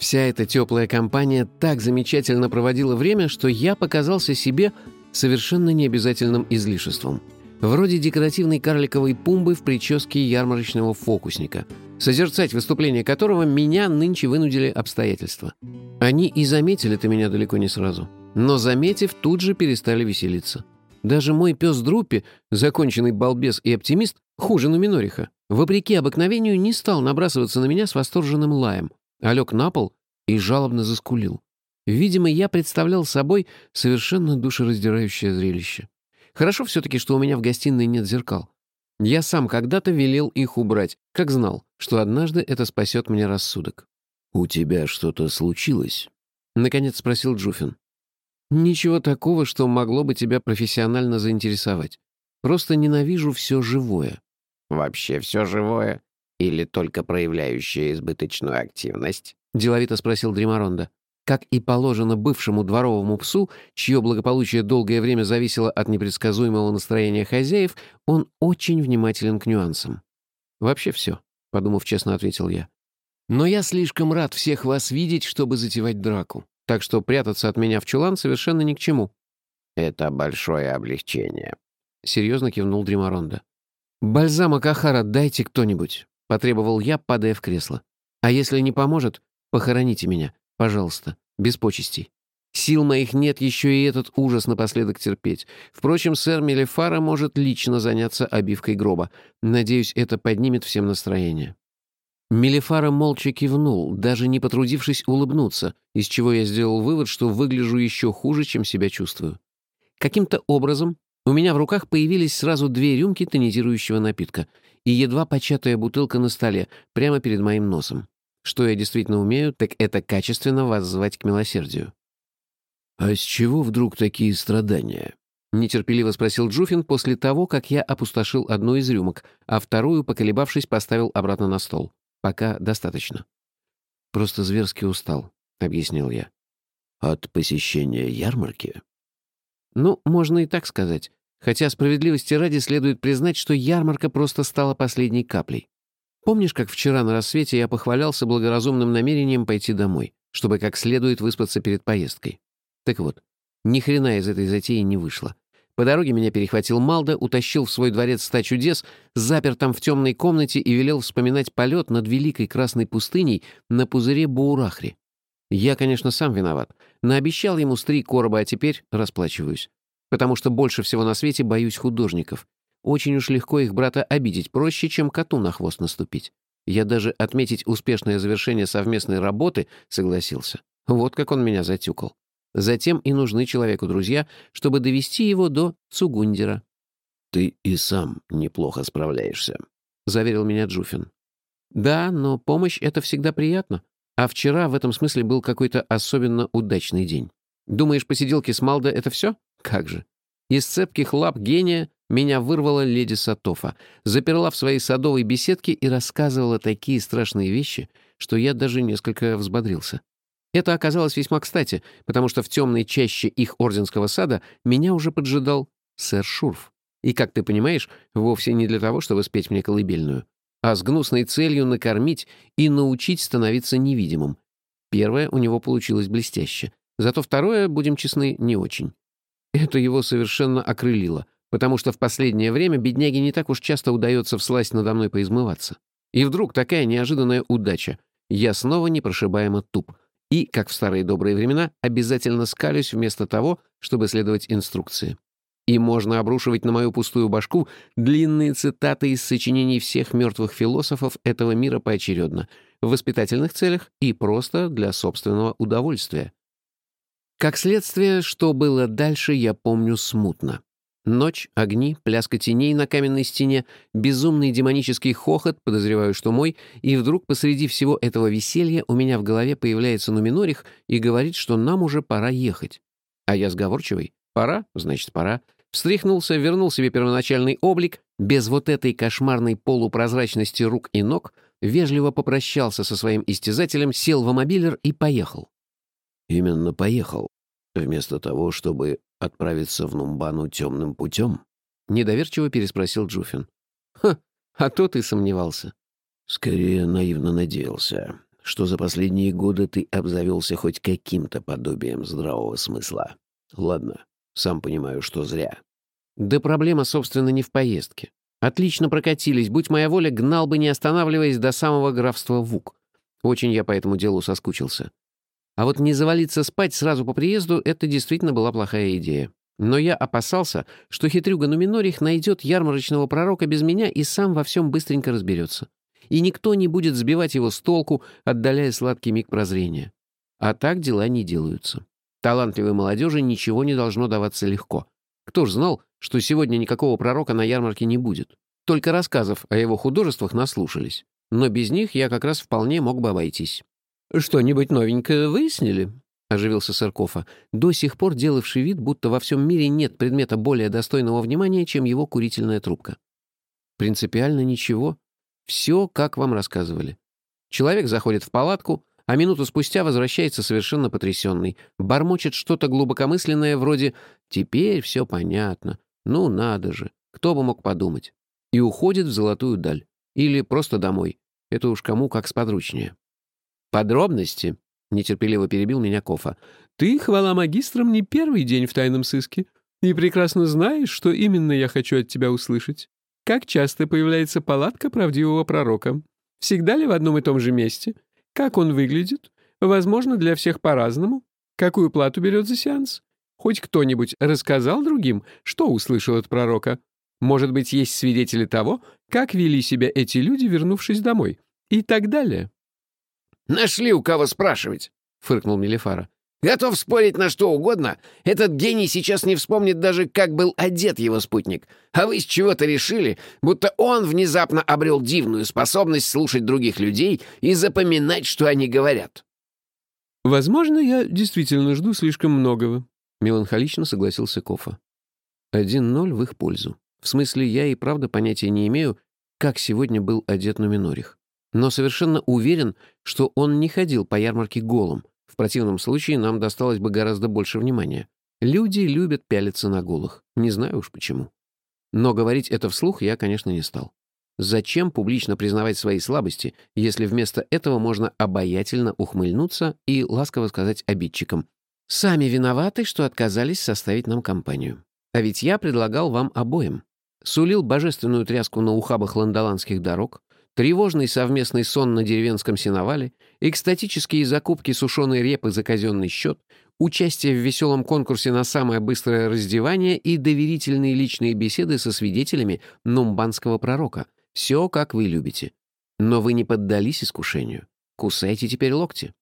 Вся эта теплая компания так замечательно проводила время, что я показался себе совершенно необязательным излишеством. Вроде декоративной карликовой пумбы в прическе ярмарочного фокусника, созерцать выступление которого меня нынче вынудили обстоятельства. Они и заметили-то меня далеко не сразу. Но, заметив, тут же перестали веселиться. Даже мой пес Друппи, законченный балбес и оптимист, хуже Нуминориха, вопреки обыкновению не стал набрасываться на меня с восторженным лаем, а лег на пол и жалобно заскулил. Видимо, я представлял собой совершенно душераздирающее зрелище. Хорошо все-таки, что у меня в гостиной нет зеркал. Я сам когда-то велел их убрать, как знал, что однажды это спасет мне рассудок. «У тебя что-то случилось?» — наконец спросил Джуфин. «Ничего такого, что могло бы тебя профессионально заинтересовать. Просто ненавижу все живое». «Вообще все живое? Или только проявляющее избыточную активность?» — деловито спросил Дримаронда. Как и положено бывшему дворовому псу, чье благополучие долгое время зависело от непредсказуемого настроения хозяев, он очень внимателен к нюансам. «Вообще все», — подумав честно, ответил я. «Но я слишком рад всех вас видеть, чтобы затевать драку, так что прятаться от меня в чулан совершенно ни к чему». «Это большое облегчение», — серьезно кивнул Дримаронда. «Бальзама Кахара дайте кто-нибудь», — потребовал я, падая в кресло. «А если не поможет, похороните меня, пожалуйста, без почестей. Сил моих нет еще и этот ужас напоследок терпеть. Впрочем, сэр Мелефара может лично заняться обивкой гроба. Надеюсь, это поднимет всем настроение». Мелефара молча кивнул, даже не потрудившись улыбнуться, из чего я сделал вывод, что выгляжу еще хуже, чем себя чувствую. Каким-то образом у меня в руках появились сразу две рюмки тонизирующего напитка и едва початая бутылка на столе, прямо перед моим носом. Что я действительно умею, так это качественно воззвать к милосердию. «А с чего вдруг такие страдания?» — нетерпеливо спросил Джуфин после того, как я опустошил одну из рюмок, а вторую, поколебавшись, поставил обратно на стол. Пока достаточно. «Просто зверски устал», — объяснил я. «От посещения ярмарки?» «Ну, можно и так сказать. Хотя справедливости ради следует признать, что ярмарка просто стала последней каплей. Помнишь, как вчера на рассвете я похвалялся благоразумным намерением пойти домой, чтобы как следует выспаться перед поездкой? Так вот, ни хрена из этой затеи не вышло. По дороге меня перехватил Малда, утащил в свой дворец ста чудес, запер там в темной комнате и велел вспоминать полет над великой красной пустыней на пузыре Буурахри. Я, конечно, сам виноват. Наобещал ему с три короба, а теперь расплачиваюсь. Потому что больше всего на свете боюсь художников. Очень уж легко их брата обидеть, проще, чем коту на хвост наступить. Я даже отметить успешное завершение совместной работы согласился. Вот как он меня затюкал. Затем и нужны человеку друзья, чтобы довести его до Цугундера. «Ты и сам неплохо справляешься», — заверил меня Джуфин. «Да, но помощь — это всегда приятно. А вчера в этом смысле был какой-то особенно удачный день. Думаешь, посиделки с Малдо — это все? Как же. Из цепких лап гения меня вырвала леди Сатофа, заперла в своей садовой беседке и рассказывала такие страшные вещи, что я даже несколько взбодрился. Это оказалось весьма кстати, потому что в темной чаще их орденского сада меня уже поджидал сэр Шурф. И, как ты понимаешь, вовсе не для того, чтобы спеть мне колыбельную, а с гнусной целью накормить и научить становиться невидимым. Первое у него получилось блестяще, зато второе, будем честны, не очень. Это его совершенно окрылило, потому что в последнее время бедняге не так уж часто удается всласть надо мной поизмываться. И вдруг такая неожиданная удача. Я снова непрошибаемо туп — и, как в старые добрые времена, обязательно скалюсь вместо того, чтобы следовать инструкции. И можно обрушивать на мою пустую башку длинные цитаты из сочинений всех мертвых философов этого мира поочередно, в воспитательных целях и просто для собственного удовольствия. Как следствие, что было дальше, я помню смутно. Ночь, огни, пляска теней на каменной стене, безумный демонический хохот, подозреваю, что мой, и вдруг посреди всего этого веселья у меня в голове появляется Нуминорих и говорит, что нам уже пора ехать. А я сговорчивый. Пора, значит, пора. Встряхнулся, вернул себе первоначальный облик, без вот этой кошмарной полупрозрачности рук и ног, вежливо попрощался со своим истязателем, сел в мобилер и поехал. Именно поехал. Вместо того, чтобы отправиться в Нумбану темным путем? Недоверчиво переспросил Джуфин. Ха, а то ты сомневался. Скорее наивно надеялся, что за последние годы ты обзавелся хоть каким-то подобием здравого смысла. Ладно, сам понимаю, что зря. Да проблема, собственно, не в поездке. Отлично прокатились. Будь моя воля, гнал бы, не останавливаясь, до самого графства Вук. Очень я по этому делу соскучился. А вот не завалиться спать сразу по приезду — это действительно была плохая идея. Но я опасался, что хитрюга Нуминорих найдет ярмарочного пророка без меня и сам во всем быстренько разберется. И никто не будет сбивать его с толку, отдаляя сладкий миг прозрения. А так дела не делаются. Талантливой молодежи ничего не должно даваться легко. Кто ж знал, что сегодня никакого пророка на ярмарке не будет? Только рассказов о его художествах наслушались. Но без них я как раз вполне мог бы обойтись. «Что-нибудь новенькое выяснили?» — оживился Сыркова, до сих пор делавший вид, будто во всем мире нет предмета более достойного внимания, чем его курительная трубка. Принципиально ничего. Все, как вам рассказывали. Человек заходит в палатку, а минуту спустя возвращается совершенно потрясенный, бормочет что-то глубокомысленное вроде «теперь все понятно», «ну надо же», кто бы мог подумать, и уходит в золотую даль. Или просто домой. Это уж кому как сподручнее. Подробности — нетерпеливо перебил меня Кофа. «Ты, хвала магистрам, не первый день в тайном сыске, и прекрасно знаешь, что именно я хочу от тебя услышать. Как часто появляется палатка правдивого пророка? Всегда ли в одном и том же месте? Как он выглядит? Возможно, для всех по-разному. Какую плату берет за сеанс? Хоть кто-нибудь рассказал другим, что услышал от пророка? Может быть, есть свидетели того, как вели себя эти люди, вернувшись домой? И так далее. «Нашли у кого спрашивать», — фыркнул Мелифара. «Готов спорить на что угодно. Этот гений сейчас не вспомнит даже, как был одет его спутник. А вы с чего-то решили, будто он внезапно обрел дивную способность слушать других людей и запоминать, что они говорят». «Возможно, я действительно жду слишком многого», — меланхолично согласился Кофа. «Один ноль в их пользу. В смысле, я и правда понятия не имею, как сегодня был одет Нуминорих но совершенно уверен, что он не ходил по ярмарке голым. В противном случае нам досталось бы гораздо больше внимания. Люди любят пялиться на голых. Не знаю уж почему. Но говорить это вслух я, конечно, не стал. Зачем публично признавать свои слабости, если вместо этого можно обаятельно ухмыльнуться и ласково сказать обидчикам «Сами виноваты, что отказались составить нам компанию. А ведь я предлагал вам обоим. Сулил божественную тряску на ухабах ландоландских дорог, тревожный совместный сон на деревенском сеновале, экстатические закупки сушеной репы за казенный счет, участие в веселом конкурсе на самое быстрое раздевание и доверительные личные беседы со свидетелями нумбанского пророка. Все, как вы любите. Но вы не поддались искушению. Кусайте теперь локти.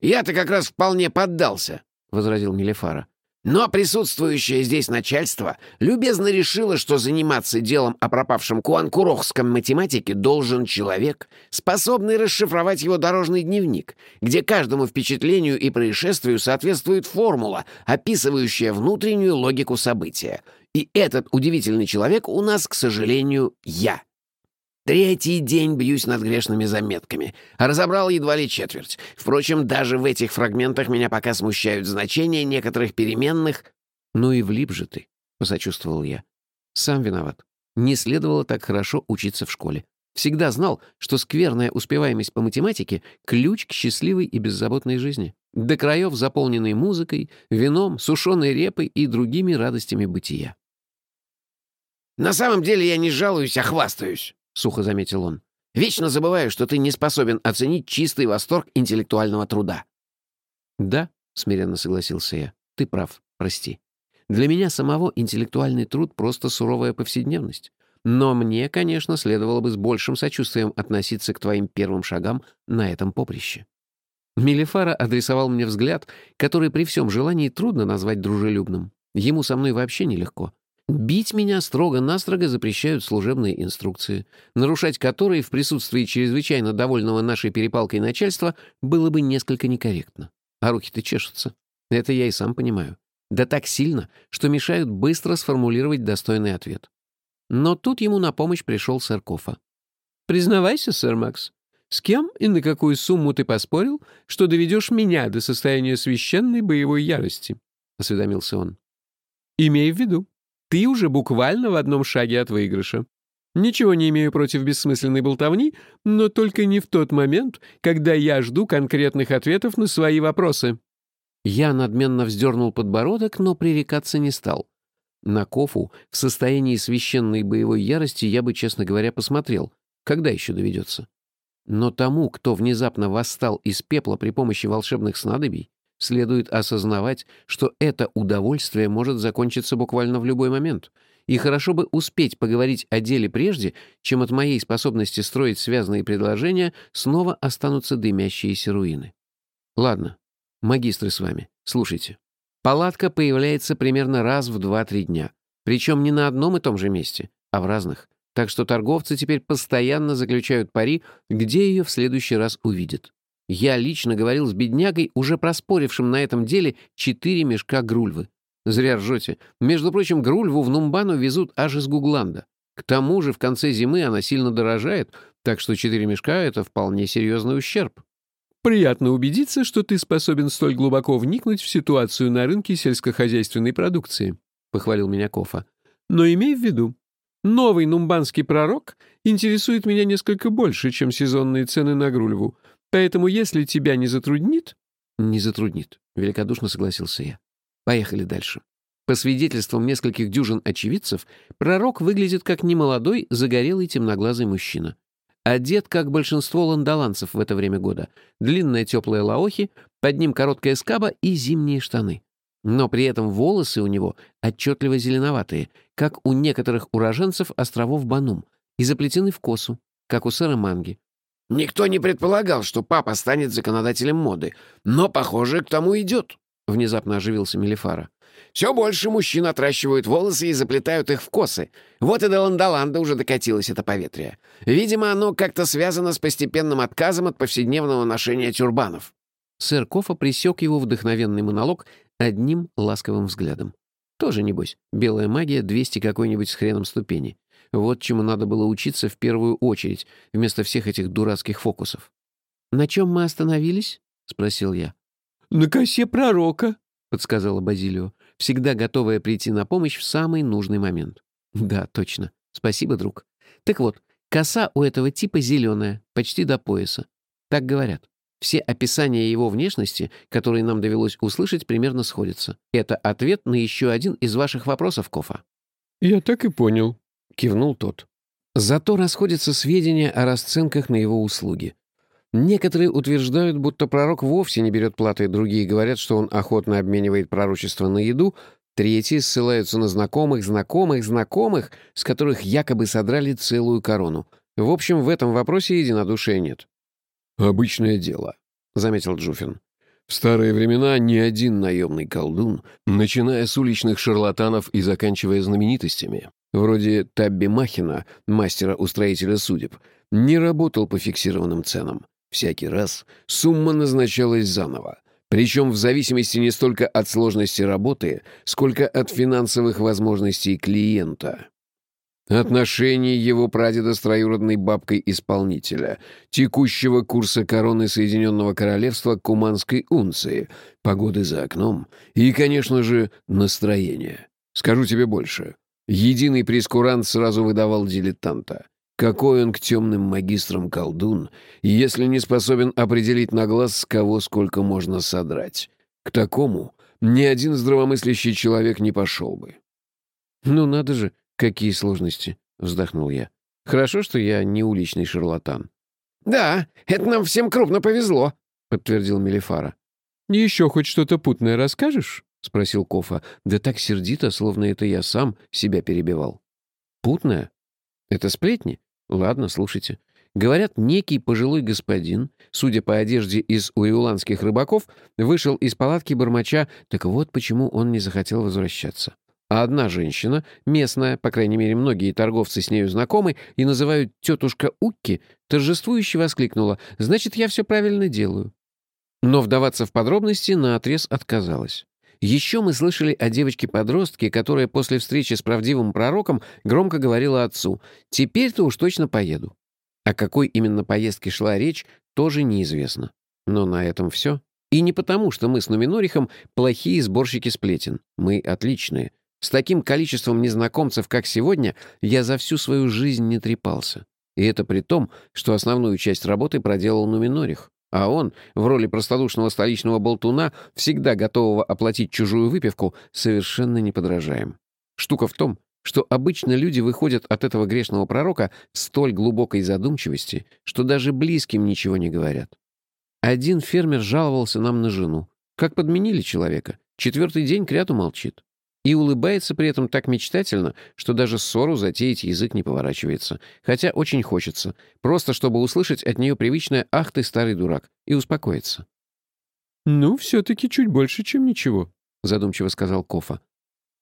«Я-то как раз вполне поддался», — возразил Мелефара. Но присутствующее здесь начальство любезно решило, что заниматься делом о пропавшем куанкурохском математике должен человек, способный расшифровать его дорожный дневник, где каждому впечатлению и происшествию соответствует формула, описывающая внутреннюю логику события. И этот удивительный человек у нас, к сожалению, я. Третий день бьюсь над грешными заметками. Разобрал едва ли четверть. Впрочем, даже в этих фрагментах меня пока смущают значения некоторых переменных. «Ну и влип же ты», — посочувствовал я. «Сам виноват. Не следовало так хорошо учиться в школе. Всегда знал, что скверная успеваемость по математике — ключ к счастливой и беззаботной жизни. До краев заполненной музыкой, вином, сушеной репой и другими радостями бытия. «На самом деле я не жалуюсь, а хвастаюсь», — сухо заметил он. «Вечно забываю, что ты не способен оценить чистый восторг интеллектуального труда». «Да», — смиренно согласился я, — «ты прав, прости. Для меня самого интеллектуальный труд — просто суровая повседневность. Но мне, конечно, следовало бы с большим сочувствием относиться к твоим первым шагам на этом поприще». Мелифара адресовал мне взгляд, который при всем желании трудно назвать дружелюбным. Ему со мной вообще нелегко. Бить меня строго-настрого запрещают служебные инструкции, нарушать которые в присутствии чрезвычайно довольного нашей перепалкой начальства было бы несколько некорректно. А руки-то чешутся. Это я и сам понимаю. Да так сильно, что мешают быстро сформулировать достойный ответ. Но тут ему на помощь пришел сэр Кофа. «Признавайся, сэр Макс, с кем и на какую сумму ты поспорил, что доведешь меня до состояния священной боевой ярости?» — осведомился он. «Имей в виду, ты уже буквально в одном шаге от выигрыша. Ничего не имею против бессмысленной болтовни, но только не в тот момент, когда я жду конкретных ответов на свои вопросы». Я надменно вздернул подбородок, но пререкаться не стал. На Кофу в состоянии священной боевой ярости я бы, честно говоря, посмотрел. Когда еще доведется? Но тому, кто внезапно восстал из пепла при помощи волшебных снадобий, следует осознавать, что это удовольствие может закончиться буквально в любой момент. И хорошо бы успеть поговорить о деле прежде, чем от моей способности строить связанные предложения снова останутся дымящиеся руины. Ладно, магистры с вами, слушайте. Палатка появляется примерно раз в 2-3 дня. Причем не на одном и том же месте, а в разных. Так что торговцы теперь постоянно заключают пари, где ее в следующий раз увидят. Я лично говорил с беднягой, уже проспорившим на этом деле четыре мешка грульвы. Зря ржете. Между прочим, грульву в Нумбану везут аж из Гугланда. К тому же в конце зимы она сильно дорожает, так что четыре мешка — это вполне серьезный ущерб. Приятно убедиться, что ты способен столь глубоко вникнуть в ситуацию на рынке сельскохозяйственной продукции, — похвалил меня Кофа. Но имей в виду, новый нумбанский пророк интересует меня несколько больше, чем сезонные цены на грульву, Поэтому если тебя не затруднит...» «Не затруднит», — великодушно согласился я. «Поехали дальше». По свидетельствам нескольких дюжин очевидцев, пророк выглядит как немолодой, загорелый темноглазый мужчина. Одет, как большинство ландоланцев в это время года. Длинные теплые лаохи, под ним короткая скаба и зимние штаны. Но при этом волосы у него отчетливо зеленоватые, как у некоторых уроженцев островов Банум, и заплетены в косу, как у сэра Манги. Никто не предполагал, что папа станет законодателем моды, но, похоже, к тому идет», — внезапно оживился Мелифара. «Все больше мужчин отращивают волосы и заплетают их в косы. Вот и до Ландоланда уже докатилось это поветрие. Видимо, оно как-то связано с постепенным отказом от повседневного ношения тюрбанов». Сэр Кофа присек его вдохновенный монолог одним ласковым взглядом. Тоже, небось, белая магия 200 какой-нибудь с хреном ступени. Вот чему надо было учиться в первую очередь, вместо всех этих дурацких фокусов. «На чем мы остановились?» — спросил я. «На косе пророка», — подсказала Базилио, всегда готовая прийти на помощь в самый нужный момент. «Да, точно. Спасибо, друг. Так вот, коса у этого типа зеленая, почти до пояса. Так говорят. Все описания его внешности, которые нам довелось услышать, примерно сходятся. Это ответ на еще один из ваших вопросов, Кофа. «Я так и понял», — кивнул тот. Зато расходятся сведения о расценках на его услуги. Некоторые утверждают, будто пророк вовсе не берет платы, другие говорят, что он охотно обменивает пророчество на еду, третьи ссылаются на знакомых, знакомых, знакомых, с которых якобы содрали целую корону. В общем, в этом вопросе единодушия нет. «Обычное дело», — заметил Джуфин. В старые времена ни один наемный колдун, начиная с уличных шарлатанов и заканчивая знаменитостями, вроде Табби Махина, мастера-устроителя судеб, не работал по фиксированным ценам. Всякий раз сумма назначалась заново, причем в зависимости не столько от сложности работы, сколько от финансовых возможностей клиента. Отношения его прадеда с троюродной бабкой исполнителя, текущего курса короны Соединенного Королевства к Куманской унции, погоды за окном и, конечно же, настроение. Скажу тебе больше. Единый прескурант сразу выдавал дилетанта. Какой он к темным магистрам колдун, если не способен определить на глаз, с кого сколько можно содрать. К такому ни один здравомыслящий человек не пошел бы. «Ну надо же, какие сложности!» — вздохнул я. «Хорошо, что я не уличный шарлатан». «Да, это нам всем крупно повезло», — подтвердил Мелифара. «Еще хоть что-то путное расскажешь?» — спросил Кофа. Да так сердито, словно это я сам себя перебивал. «Путное? Это сплетни? Ладно, слушайте. Говорят, некий пожилой господин, судя по одежде из уиуланских рыбаков, вышел из палатки бармача, так вот почему он не захотел возвращаться. А одна женщина, местная, по крайней мере, многие торговцы с нею знакомы и называют тетушка Укки, торжествующе воскликнула «Значит, я все правильно делаю». Но вдаваться в подробности наотрез отказалась. Еще мы слышали о девочке-подростке, которая после встречи с правдивым пророком громко говорила отцу «Теперь-то уж точно поеду». О какой именно поездке шла речь, тоже неизвестно. Но на этом все. И не потому, что мы с Нуминорихом плохие сборщики сплетен. Мы отличные. С таким количеством незнакомцев, как сегодня, я за всю свою жизнь не трепался. И это при том, что основную часть работы проделал Нуминорих. А он, в роли простодушного столичного болтуна, всегда готового оплатить чужую выпивку, совершенно неподражаем. Штука в том, что обычно люди выходят от этого грешного пророка в столь глубокой задумчивости, что даже близким ничего не говорят. Один фермер жаловался нам на жену. Как подменили человека. Четвертый день кряту молчит. И улыбается при этом так мечтательно, что даже ссору затеять язык не поворачивается. Хотя очень хочется. Просто чтобы услышать от нее привычное «Ах ты, старый дурак!» и успокоиться. «Ну, все-таки чуть больше, чем ничего», — задумчиво сказал Кофа.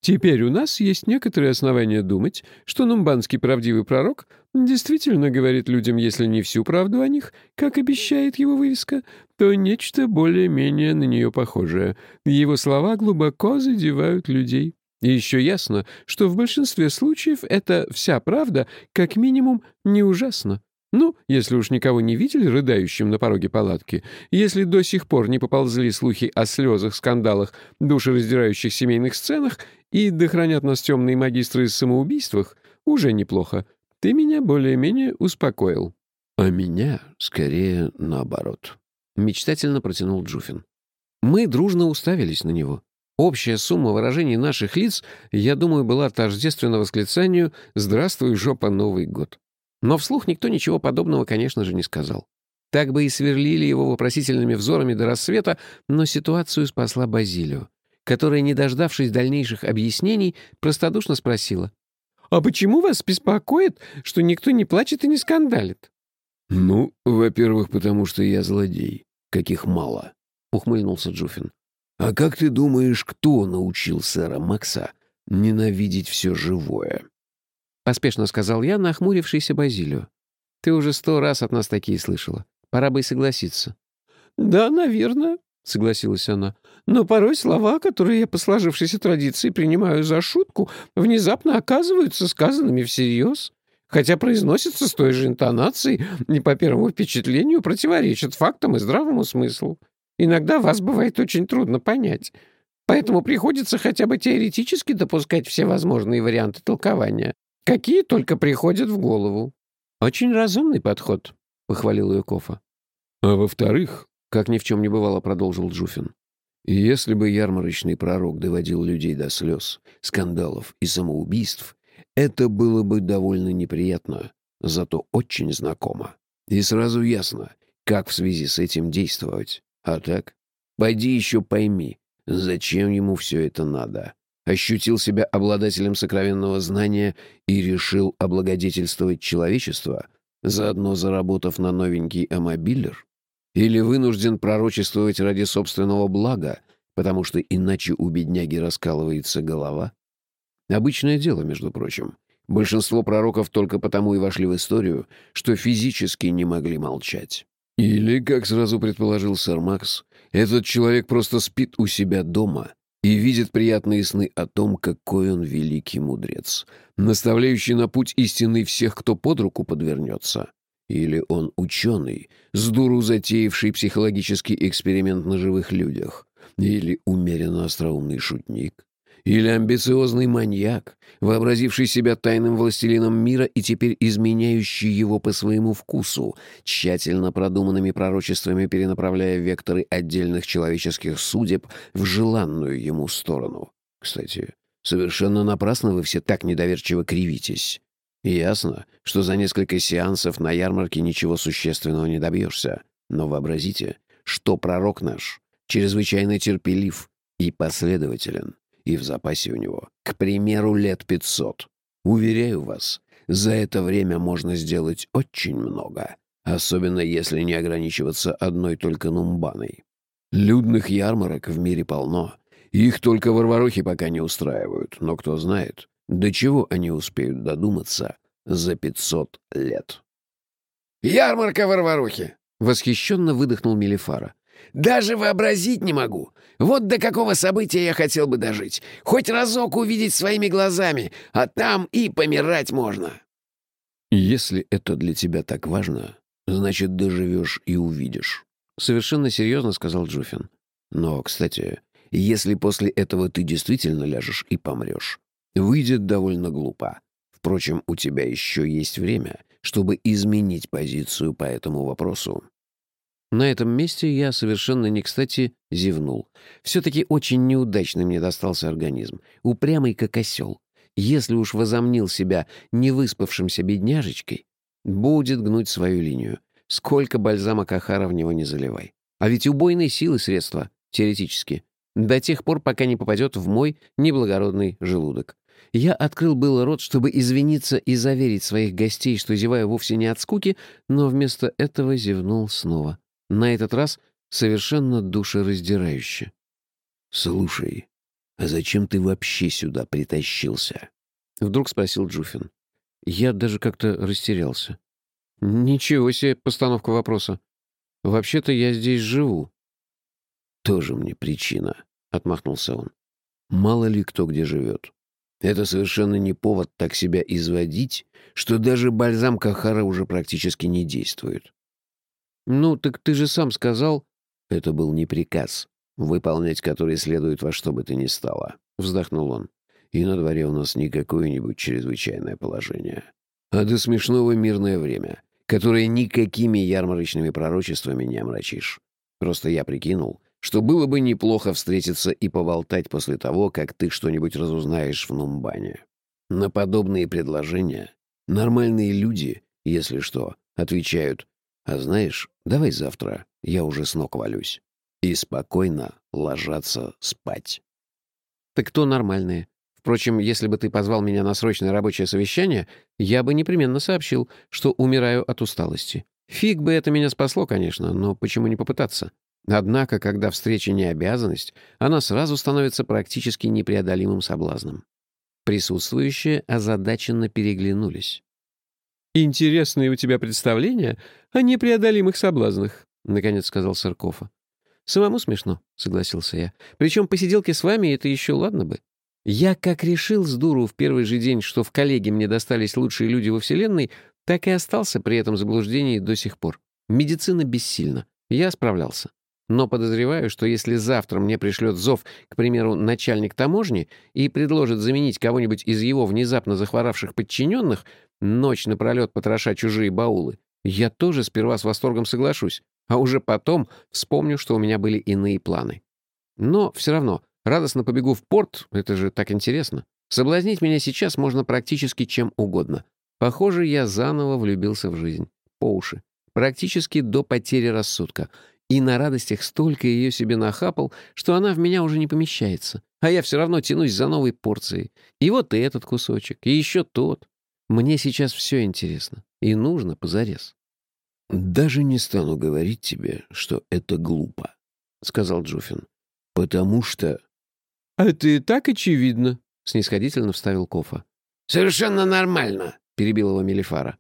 «Теперь у нас есть некоторые основания думать, что нумбанский правдивый пророк действительно говорит людям, если не всю правду о них, как обещает его вывеска, то нечто более-менее на нее похожее. Его слова глубоко задевают людей. И еще ясно, что в большинстве случаев эта вся правда как минимум не ужасна. Ну, если уж никого не видели рыдающим на пороге палатки, если до сих пор не поползли слухи о слезах, скандалах, душераздирающих семейных сценах и дохранят нас темные магистры из самоубийствах, уже неплохо. Ты меня более-менее успокоил». «А меня, скорее, наоборот», — мечтательно протянул Джуфин. Мы дружно уставились на него. Общая сумма выражений наших лиц, я думаю, была тождественна восклицанию «Здравствуй, жопа, Новый год». Но вслух никто ничего подобного, конечно же, не сказал. Так бы и сверлили его вопросительными взорами до рассвета, но ситуацию спасла Базилио, которая, не дождавшись дальнейших объяснений, простодушно спросила. «А почему вас беспокоит, что никто не плачет и не скандалит?» «Ну, во-первых, потому что я злодей, каких мало», — ухмыльнулся Джуфин. «А как ты думаешь, кто научил сэра Макса ненавидеть все живое?» — поспешно сказал я, нахмурившийся Базилио. «Ты уже сто раз от нас такие слышала. Пора бы и согласиться». «Да, наверное», — согласилась она. «Но порой слова, которые я по сложившейся традиции принимаю за шутку, внезапно оказываются сказанными всерьез, хотя произносятся с той же интонацией и по первому впечатлению противоречат фактам и здравому смыслу. Иногда вас бывает очень трудно понять». Поэтому приходится хотя бы теоретически допускать все возможные варианты толкования, какие только приходят в голову. Очень разумный подход, — похвалил ее Кофа. А во-вторых, как ни в чем не бывало, продолжил Джуфин, если бы ярмарочный пророк доводил людей до слез, скандалов и самоубийств, это было бы довольно неприятно, зато очень знакомо. И сразу ясно, как в связи с этим действовать. А так, пойди еще пойми, зачем ему все это надо ощутил себя обладателем сокровенного знания и решил облагодетельствовать человечество, заодно заработав на новенький амобилер? Или вынужден пророчествовать ради собственного блага, потому что иначе у бедняги раскалывается голова? Обычное дело, между прочим. Большинство пророков только потому и вошли в историю, что физически не могли молчать. Или, как сразу предположил сэр Макс, этот человек просто спит у себя дома и видит приятные сны о том, какой он великий мудрец, наставляющий на путь истины всех, кто под руку подвернется. Или он ученый, с дуру затеявший психологический эксперимент на живых людях. Или умеренно остроумный шутник. Или амбициозный маньяк, вообразивший себя тайным властелином мира и теперь изменяющий его по своему вкусу, тщательно продуманными пророчествами перенаправляя векторы отдельных человеческих судеб в желанную ему сторону. Кстати, совершенно напрасно вы все так недоверчиво кривитесь. Ясно, что за несколько сеансов на ярмарке ничего существенного не добьешься. Но вообразите, что пророк наш чрезвычайно терпелив и последователен и в запасе у него, к примеру, лет пятьсот. Уверяю вас, за это время можно сделать очень много, особенно если не ограничиваться одной только нумбаной. Людных ярмарок в мире полно. Их только ворворохи пока не устраивают, но кто знает, до чего они успеют додуматься за пятьсот лет. «Ярмарка ворворохи!» — восхищенно выдохнул Мелифара. Даже вообразить не могу. Вот до какого события я хотел бы дожить. Хоть разок увидеть своими глазами, а там и помирать можно. Если это для тебя так важно, значит, доживешь и увидишь. Совершенно серьезно сказал Джуфин. Но, кстати, если после этого ты действительно ляжешь и помрешь, Выйдет довольно глупо. Впрочем, у тебя еще есть время, чтобы изменить позицию по этому вопросу. На этом месте я совершенно не кстати зевнул. Все-таки очень неудачно мне достался организм. Упрямый как осел. Если уж возомнил себя невыспавшимся бедняжечкой, будет гнуть свою линию. Сколько бальзама Кахара в него не заливай. А ведь убойные силы средства, теоретически, до тех пор, пока не попадет в мой неблагородный желудок. Я открыл было рот, чтобы извиниться и заверить своих гостей, что зеваю вовсе не от скуки, но вместо этого зевнул снова. На этот раз совершенно душераздирающе. «Слушай, а зачем ты вообще сюда притащился?» Вдруг спросил Джуфин. Я даже как-то растерялся. «Ничего себе постановка вопроса. Вообще-то я здесь живу». «Тоже мне причина», — отмахнулся он. «Мало ли кто где живет. Это совершенно не повод так себя изводить, что даже бальзам Кахара уже практически не действует. «Ну, так ты же сам сказал...» «Это был не приказ, выполнять который следует во что бы то ни стало», — вздохнул он. «И на дворе у нас не какое-нибудь чрезвычайное положение, а до смешного мирное время, которое никакими ярмарочными пророчествами не омрачишь. Просто я прикинул, что было бы неплохо встретиться и поболтать после того, как ты что-нибудь разузнаешь в Нумбане. На подобные предложения нормальные люди, если что, отвечают «А знаешь, давай завтра, я уже с ног валюсь». И спокойно ложатся спать. «Так кто нормальные? Впрочем, если бы ты позвал меня на срочное рабочее совещание, я бы непременно сообщил, что умираю от усталости. Фиг бы это меня спасло, конечно, но почему не попытаться? Однако, когда встреча не обязанность, она сразу становится практически непреодолимым соблазном. Присутствующие озадаченно переглянулись. «Интересные у тебя представления о непреодолимых соблазнах», — наконец сказал Саркофа. «Самому смешно», — согласился я. «Причем посиделки с вами — это еще ладно бы. Я как решил с дуру в первый же день, что в коллеге мне достались лучшие люди во Вселенной, так и остался при этом заблуждении до сих пор. Медицина бессильна. Я справлялся. Но подозреваю, что если завтра мне пришлет зов, к примеру, начальник таможни и предложит заменить кого-нибудь из его внезапно захворавших подчиненных, ночь напролет потроша чужие баулы, я тоже сперва с восторгом соглашусь, а уже потом вспомню, что у меня были иные планы. Но все равно, радостно побегу в порт, это же так интересно. Соблазнить меня сейчас можно практически чем угодно. Похоже, я заново влюбился в жизнь. По уши. Практически до потери рассудка — и на радостях столько ее себе нахапал, что она в меня уже не помещается. А я все равно тянусь за новой порцией. И вот и этот кусочек, и еще тот. Мне сейчас все интересно. И нужно позарез. «Даже не стану говорить тебе, что это глупо», — сказал Джуфин. «Потому что...» «А «Это и так очевидно», — снисходительно вставил Кофа. «Совершенно нормально», — перебил его Мелифара.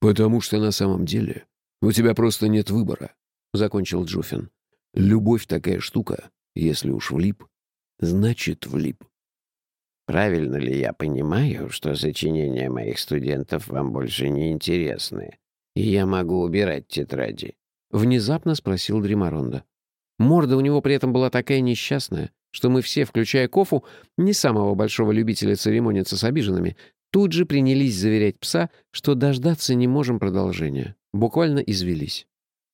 «Потому что на самом деле у тебя просто нет выбора. — закончил Джуфин. «Любовь такая штука. Если уж влип, значит влип». «Правильно ли я понимаю, что сочинения моих студентов вам больше не интересны, и я могу убирать тетради?» — внезапно спросил Дримаронда. Морда у него при этом была такая несчастная, что мы все, включая Кофу, не самого большого любителя церемониться с обиженными, тут же принялись заверять пса, что дождаться не можем продолжения. Буквально извелись.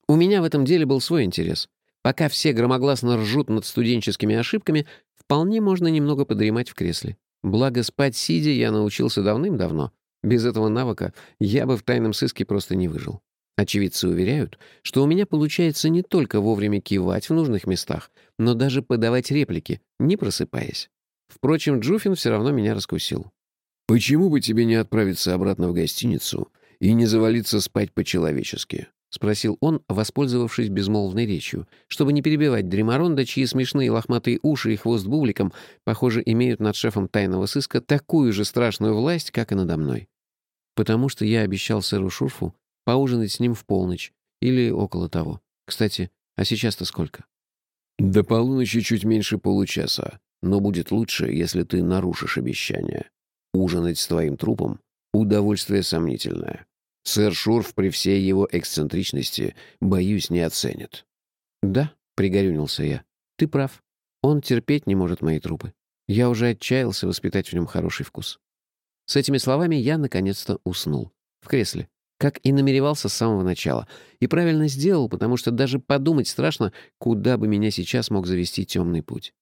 У меня в этом деле был свой интерес. Пока все громогласно ржут над студенческими ошибками, вполне можно немного подремать в кресле. Благо, спать сидя я научился давным-давно. Без этого навыка я бы в тайном сыске просто не выжил. Очевидцы уверяют, что у меня получается не только вовремя кивать в нужных местах, но даже подавать реплики, не просыпаясь. Впрочем, Джуфин все равно меня раскусил. «Почему бы тебе не отправиться обратно в гостиницу и не завалиться спать по-человечески?» — спросил он, воспользовавшись безмолвной речью, чтобы не перебивать Дримаронда, чьи смешные лохматые уши и хвост бубликом, похоже, имеют над шефом тайного сыска такую же страшную власть, как и надо мной. Потому что я обещал сэру Шурфу поужинать с ним в полночь или около того. Кстати, а сейчас-то сколько? До полуночи чуть меньше получаса, но будет лучше, если ты нарушишь обещание. Ужинать с твоим трупом — удовольствие сомнительное. Сэр Шурф при всей его эксцентричности, боюсь, не оценит. «Да», — пригорюнился я, — «ты прав. Он терпеть не может мои трупы. Я уже отчаялся воспитать в нем хороший вкус. С этими словами я наконец-то уснул. В кресле. Как и намеревался с самого начала. И правильно сделал, потому что даже подумать страшно, куда бы меня сейчас мог завести темный путь.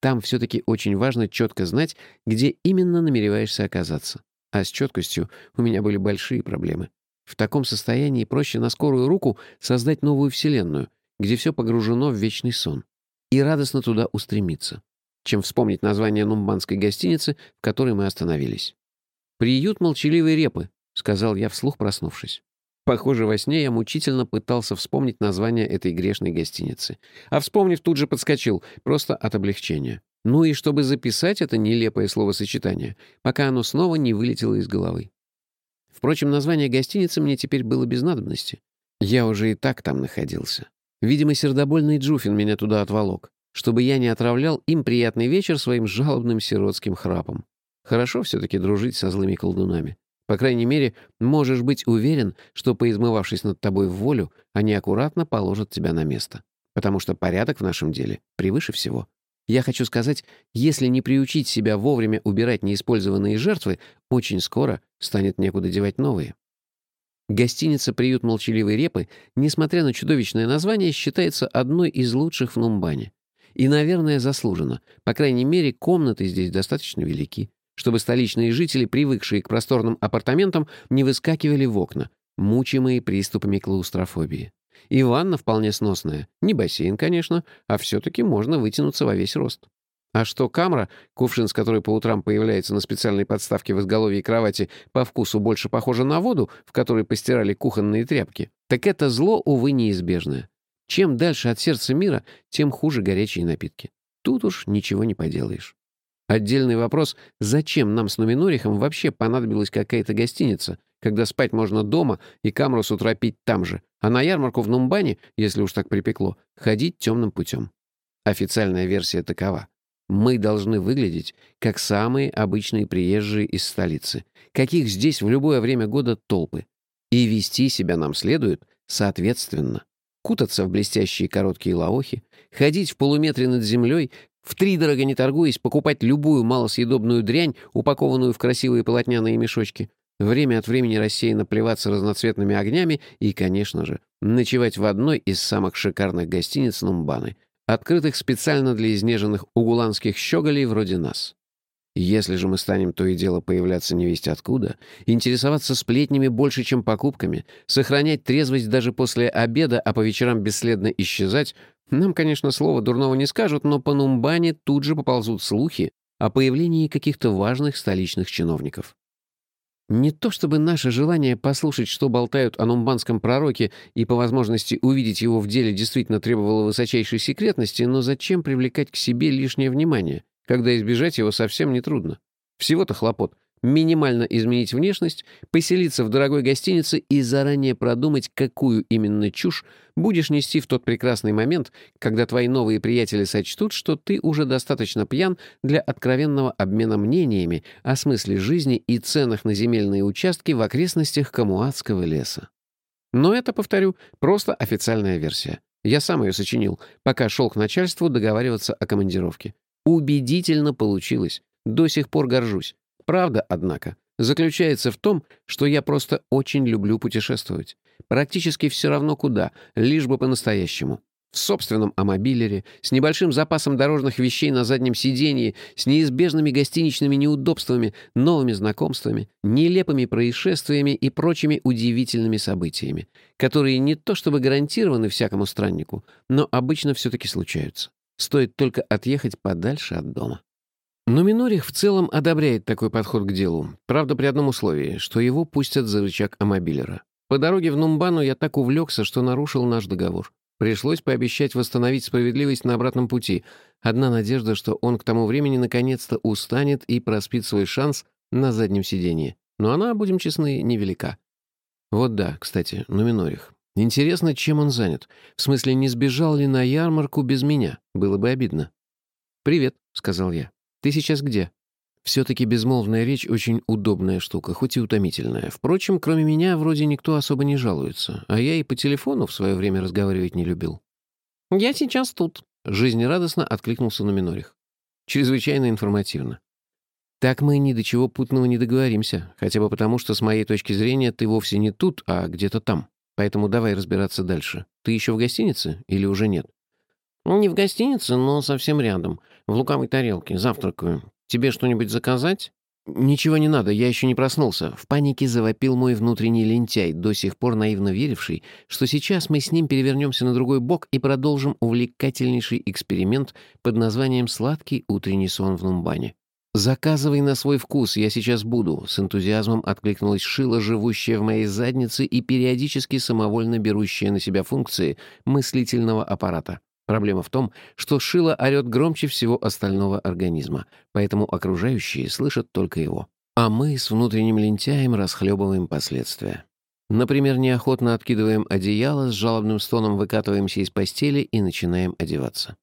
Там все-таки очень важно четко знать, где именно намереваешься оказаться. А с четкостью у меня были большие проблемы. В таком состоянии проще на скорую руку создать новую вселенную, где все погружено в вечный сон, и радостно туда устремиться, чем вспомнить название нумбанской гостиницы, в которой мы остановились. «Приют молчаливой репы», — сказал я вслух, проснувшись. Похоже, во сне я мучительно пытался вспомнить название этой грешной гостиницы. А вспомнив, тут же подскочил, просто от облегчения. Ну и чтобы записать это нелепое словосочетание, пока оно снова не вылетело из головы. Впрочем, название гостиницы мне теперь было без надобности. Я уже и так там находился. Видимо, сердобольный Джуфин меня туда отволок, чтобы я не отравлял им приятный вечер своим жалобным сиротским храпом. Хорошо все-таки дружить со злыми колдунами. По крайней мере, можешь быть уверен, что, поизмывавшись над тобой в волю, они аккуратно положат тебя на место. Потому что порядок в нашем деле превыше всего. Я хочу сказать, если не приучить себя вовремя убирать неиспользованные жертвы, очень скоро станет некуда девать новые. Гостиница «Приют молчаливой репы», несмотря на чудовищное название, считается одной из лучших в Нумбане. И, наверное, заслуженно. По крайней мере, комнаты здесь достаточно велики, чтобы столичные жители, привыкшие к просторным апартаментам, не выскакивали в окна, мучимые приступами клаустрофобии. И ванна вполне сносная. Не бассейн, конечно, а все-таки можно вытянуться во весь рост. А что камера, кувшин с которой по утрам появляется на специальной подставке в изголовье кровати, по вкусу больше похожа на воду, в которой постирали кухонные тряпки, так это зло, увы, неизбежное. Чем дальше от сердца мира, тем хуже горячие напитки. Тут уж ничего не поделаешь. Отдельный вопрос, зачем нам с Нуминорихом вообще понадобилась какая-то гостиница, когда спать можно дома и камеру с утра пить там же, а на ярмарку в Нумбане, если уж так припекло, ходить темным путем. Официальная версия такова. Мы должны выглядеть как самые обычные приезжие из столицы, каких здесь в любое время года толпы. И вести себя нам следует соответственно. Кутаться в блестящие короткие лаохи, ходить в полуметре над землей, втридорого не торгуясь, покупать любую малосъедобную дрянь, упакованную в красивые полотняные мешочки, время от времени рассеянно плеваться разноцветными огнями и, конечно же, ночевать в одной из самых шикарных гостиниц Нумбаны, открытых специально для изнеженных угуланских щеголей вроде нас. Если же мы станем то и дело появляться невесть откуда, интересоваться сплетнями больше, чем покупками, сохранять трезвость даже после обеда, а по вечерам бесследно исчезать, нам, конечно, слова дурного не скажут, но по Нумбане тут же поползут слухи о появлении каких-то важных столичных чиновников. Не то чтобы наше желание послушать, что болтают о нумбанском пророке и по возможности увидеть его в деле действительно требовало высочайшей секретности, но зачем привлекать к себе лишнее внимание, когда избежать его совсем нетрудно? Всего-то хлопот минимально изменить внешность, поселиться в дорогой гостинице и заранее продумать, какую именно чушь будешь нести в тот прекрасный момент, когда твои новые приятели сочтут, что ты уже достаточно пьян для откровенного обмена мнениями о смысле жизни и ценах на земельные участки в окрестностях Камуатского леса. Но это, повторю, просто официальная версия. Я сам ее сочинил, пока шел к начальству договариваться о командировке. Убедительно получилось. До сих пор горжусь. Правда, однако, заключается в том, что я просто очень люблю путешествовать. Практически все равно куда, лишь бы по-настоящему. В собственном амобилере, с небольшим запасом дорожных вещей на заднем сидении, с неизбежными гостиничными неудобствами, новыми знакомствами, нелепыми происшествиями и прочими удивительными событиями, которые не то чтобы гарантированы всякому страннику, но обычно все-таки случаются. Стоит только отъехать подальше от дома. Но Минорих в целом одобряет такой подход к делу. Правда, при одном условии, что его пустят за рычаг амобилера. По дороге в Нумбану я так увлекся, что нарушил наш договор. Пришлось пообещать восстановить справедливость на обратном пути. Одна надежда, что он к тому времени наконец-то устанет и проспит свой шанс на заднем сиденье. Но она, будем честны, невелика. Вот да, кстати, Нуминорих. Интересно, чем он занят. В смысле, не сбежал ли на ярмарку без меня? Было бы обидно. «Привет», — сказал я. Ты сейчас где?» Все-таки безмолвная речь очень удобная штука, хоть и утомительная. Впрочем, кроме меня, вроде никто особо не жалуется, а я и по телефону в свое время разговаривать не любил. «Я сейчас тут», — жизнерадостно откликнулся на Минорих. Чрезвычайно информативно. Так мы ни до чего путного не договоримся, хотя бы потому, что с моей точки зрения ты вовсе не тут, а где-то там. Поэтому давай разбираться дальше. Ты еще в гостинице или уже нет? Не в гостинице, но совсем рядом. В лукавой тарелке. Завтракаю. Тебе что-нибудь заказать? «Ничего не надо, я еще не проснулся». В панике завопил мой внутренний лентяй, до сих пор наивно веривший, что сейчас мы с ним перевернемся на другой бок и продолжим увлекательнейший эксперимент под названием «Сладкий утренний сон в Нумбане». «Заказывай на свой вкус, я сейчас буду», — с энтузиазмом откликнулась Шила, живущая в моей заднице и периодически самовольно берущая на себя функции мыслительного аппарата. Проблема в том, что Шила орёт громче всего остального организма, поэтому окружающие слышат только его. А мы с внутренним лентяем расхлебываем последствия. Например, неохотно откидываем одеяло, с жалобным стоном выкатываемся из постели и начинаем одеваться.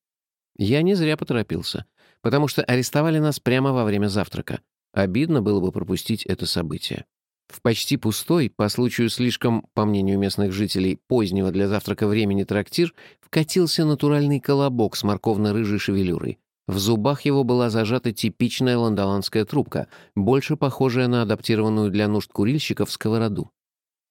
Я не зря поторопился, потому что арестовали нас прямо во время завтрака. Обидно было бы пропустить это событие. В почти пустой, по случаю слишком, по мнению местных жителей, позднего для завтрака времени трактир, вкатился натуральный колобок с морковно-рыжей шевелюрой. В зубах его была зажата типичная ландоландская трубка, больше похожая на адаптированную для нужд курильщиков сковороду.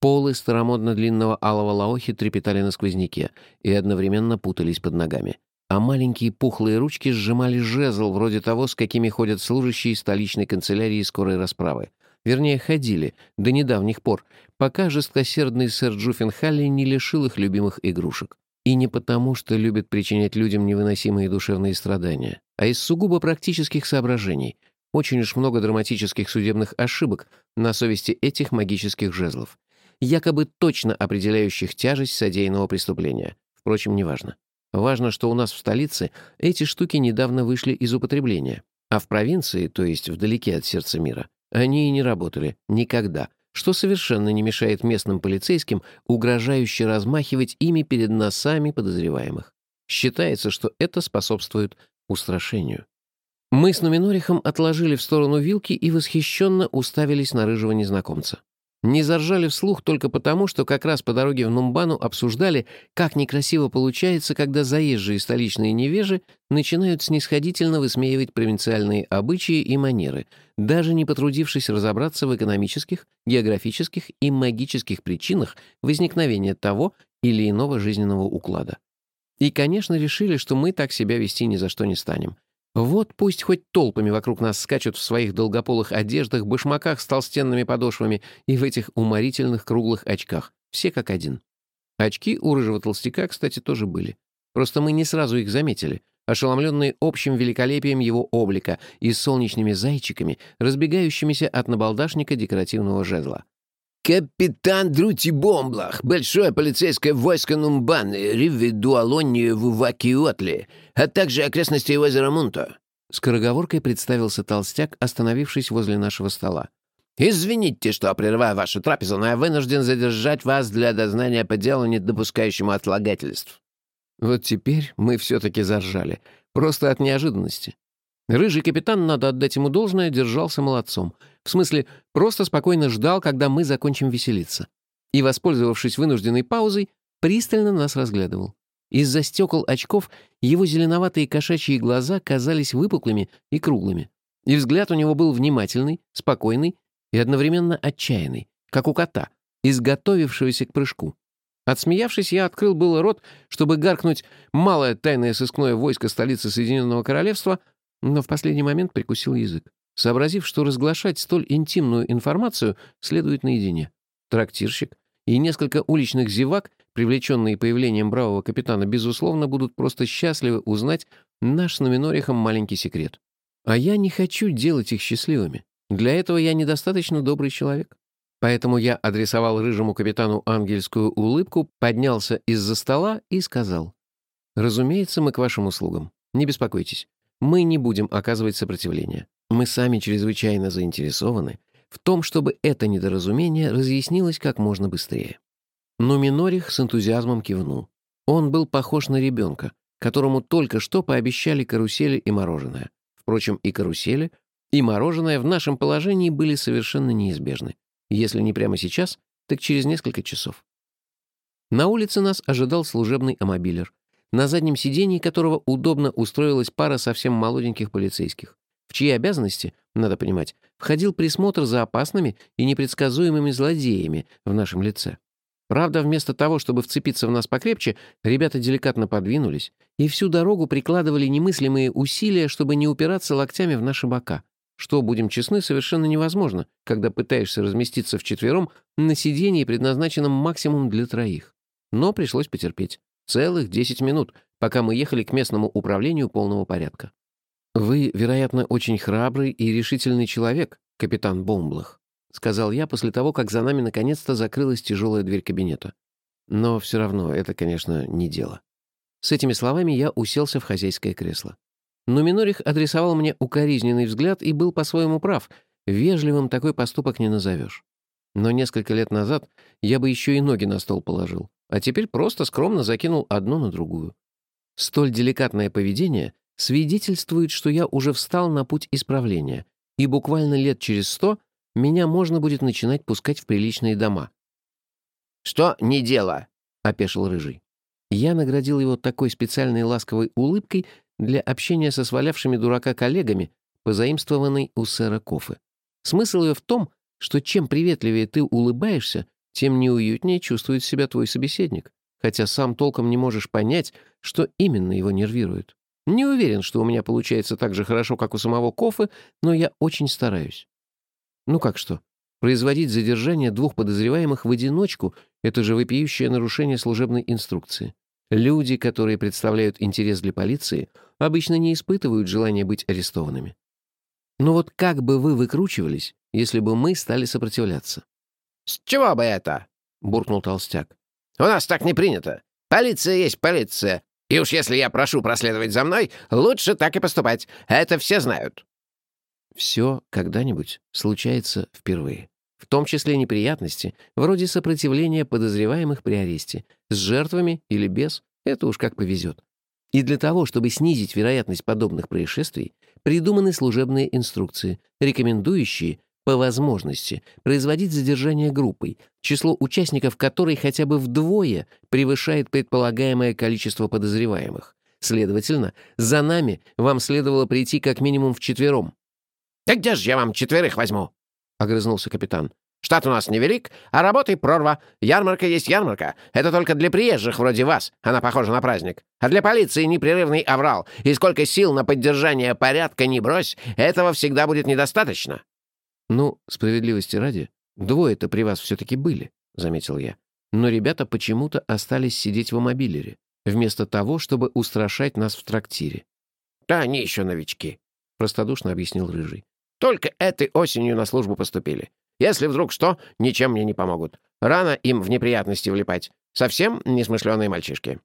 Полы старомодно длинного алого лаохи трепетали на сквозняке и одновременно путались под ногами. А маленькие пухлые ручки сжимали жезл, вроде того, с какими ходят служащие столичной канцелярии скорой расправы. Вернее, ходили, до недавних пор, пока жесткосердный сэр Джуффин Халли не лишил их любимых игрушек. И не потому, что любит причинять людям невыносимые душевные страдания, а из сугубо практических соображений. Очень уж много драматических судебных ошибок на совести этих магических жезлов, якобы точно определяющих тяжесть содеянного преступления. Впрочем, неважно. Важно, что у нас в столице эти штуки недавно вышли из употребления, а в провинции, то есть вдалеке от сердца мира, они и не работали. Никогда. Что совершенно не мешает местным полицейским угрожающе размахивать ими перед носами подозреваемых. Считается, что это способствует устрашению. Мы с Нуминорихом отложили в сторону вилки и восхищенно уставились на рыжего незнакомца. Не заржали вслух только потому, что как раз по дороге в Нумбану обсуждали, как некрасиво получается, когда заезжие столичные невежи начинают снисходительно высмеивать провинциальные обычаи и манеры, даже не потрудившись разобраться в экономических, географических и магических причинах возникновения того или иного жизненного уклада. И, конечно, решили, что мы так себя вести ни за что не станем — вот пусть хоть толпами вокруг нас скачут в своих долгополых одеждах, башмаках с толстенными подошвами и в этих уморительных круглых очках. Все как один. Очки у рыжего толстяка, кстати, тоже были. Просто мы не сразу их заметили, ошеломленные общим великолепием его облика и солнечными зайчиками, разбегающимися от набалдашника декоративного жезла. «Капитан Друти Бомблах, большое полицейское войско Нумбаны, Ривидуалонию в Вакиотли, а также окрестности озера Мунто». Скороговоркой представился толстяк, остановившись возле нашего стола. «Извините, что прерываю вашу трапезу, но я вынужден задержать вас для дознания по делу, не допускающему отлагательств». Вот теперь мы все-таки заржали. Просто от неожиданности. Рыжий капитан, надо отдать ему должное, держался молодцом. В смысле, просто спокойно ждал, когда мы закончим веселиться. И, воспользовавшись вынужденной паузой, пристально нас разглядывал. Из-за стекол очков его зеленоватые кошачьи глаза казались выпуклыми и круглыми. И взгляд у него был внимательный, спокойный и одновременно отчаянный, как у кота, изготовившегося к прыжку. Отсмеявшись, я открыл было рот, чтобы гаркнуть «малое тайное сыскное войско столицы Соединенного Королевства», но в последний момент прикусил язык, сообразив, что разглашать столь интимную информацию следует наедине. Трактирщик и несколько уличных зевак, привлеченные появлением бравого капитана, безусловно, будут просто счастливы узнать наш с Номинорихом маленький секрет. А я не хочу делать их счастливыми. Для этого я недостаточно добрый человек. Поэтому я адресовал рыжему капитану ангельскую улыбку, поднялся из-за стола и сказал, «Разумеется, мы к вашим услугам. Не беспокойтесь. Мы не будем оказывать сопротивление. Мы сами чрезвычайно заинтересованы в том, чтобы это недоразумение разъяснилось как можно быстрее. Но Минорих с энтузиазмом кивнул. Он был похож на ребенка, которому только что пообещали карусели и мороженое. Впрочем, и карусели, и мороженое в нашем положении были совершенно неизбежны. Если не прямо сейчас, так через несколько часов. На улице нас ожидал служебный амобилер, на заднем сидении которого удобно устроилась пара совсем молоденьких полицейских, в чьи обязанности, надо понимать, входил присмотр за опасными и непредсказуемыми злодеями в нашем лице. Правда, вместо того, чтобы вцепиться в нас покрепче, ребята деликатно подвинулись и всю дорогу прикладывали немыслимые усилия, чтобы не упираться локтями в наши бока, что, будем честны, совершенно невозможно, когда пытаешься разместиться вчетвером на сидении, предназначенном максимум для троих. Но пришлось потерпеть. Целых 10 минут, пока мы ехали к местному управлению полного порядка. «Вы, вероятно, очень храбрый и решительный человек, капитан Бомблах», — сказал я после того, как за нами наконец-то закрылась тяжелая дверь кабинета. Но все равно это, конечно, не дело. С этими словами я уселся в хозяйское кресло. Но Минорих адресовал мне укоризненный взгляд и был по-своему прав. Вежливым такой поступок не назовешь. Но несколько лет назад я бы еще и ноги на стол положил, а теперь просто скромно закинул одну на другую. Столь деликатное поведение свидетельствует, что я уже встал на путь исправления, и буквально лет через сто меня можно будет начинать пускать в приличные дома. «Что не дело?» — опешил Рыжий. Я наградил его такой специальной ласковой улыбкой для общения со свалявшими дурака коллегами, позаимствованной у сэра Кофы. Смысл ее в том, что чем приветливее ты улыбаешься, тем неуютнее чувствует себя твой собеседник, хотя сам толком не можешь понять, что именно его нервирует. Не уверен, что у меня получается так же хорошо, как у самого Кофы, но я очень стараюсь. Ну как что? Производить задержание двух подозреваемых в одиночку — это же вопиющее нарушение служебной инструкции. Люди, которые представляют интерес для полиции, обычно не испытывают желания быть арестованными. Но вот как бы вы выкручивались, если бы мы стали сопротивляться? «С чего бы это?» — буркнул толстяк. «У нас так не принято. Полиция есть полиция. И уж если я прошу проследовать за мной, лучше так и поступать. Это все знают». Все когда-нибудь случается впервые. В том числе неприятности, вроде сопротивления подозреваемых при аресте, с жертвами или без, это уж как повезет. И для того, чтобы снизить вероятность подобных происшествий, придуманы служебные инструкции, рекомендующие, по возможности, производить задержание группой, число участников которой хотя бы вдвое превышает предполагаемое количество подозреваемых. Следовательно, за нами вам следовало прийти как минимум вчетвером, «Да где же я вам четверых возьму?» — огрызнулся капитан. «Штат у нас невелик, а работы прорва. Ярмарка есть ярмарка. Это только для приезжих вроде вас. Она похожа на праздник. А для полиции непрерывный аврал. И сколько сил на поддержание порядка не брось, этого всегда будет недостаточно». «Ну, справедливости ради, двое-то при вас все-таки были», — заметил я. «Но ребята почему-то остались сидеть в мобилере, вместо того, чтобы устрашать нас в трактире». «Да они еще новички», — простодушно объяснил Рыжий. Только этой осенью на службу поступили. Если вдруг что, ничем мне не помогут. Рано им в неприятности влипать. Совсем несмышленые мальчишки».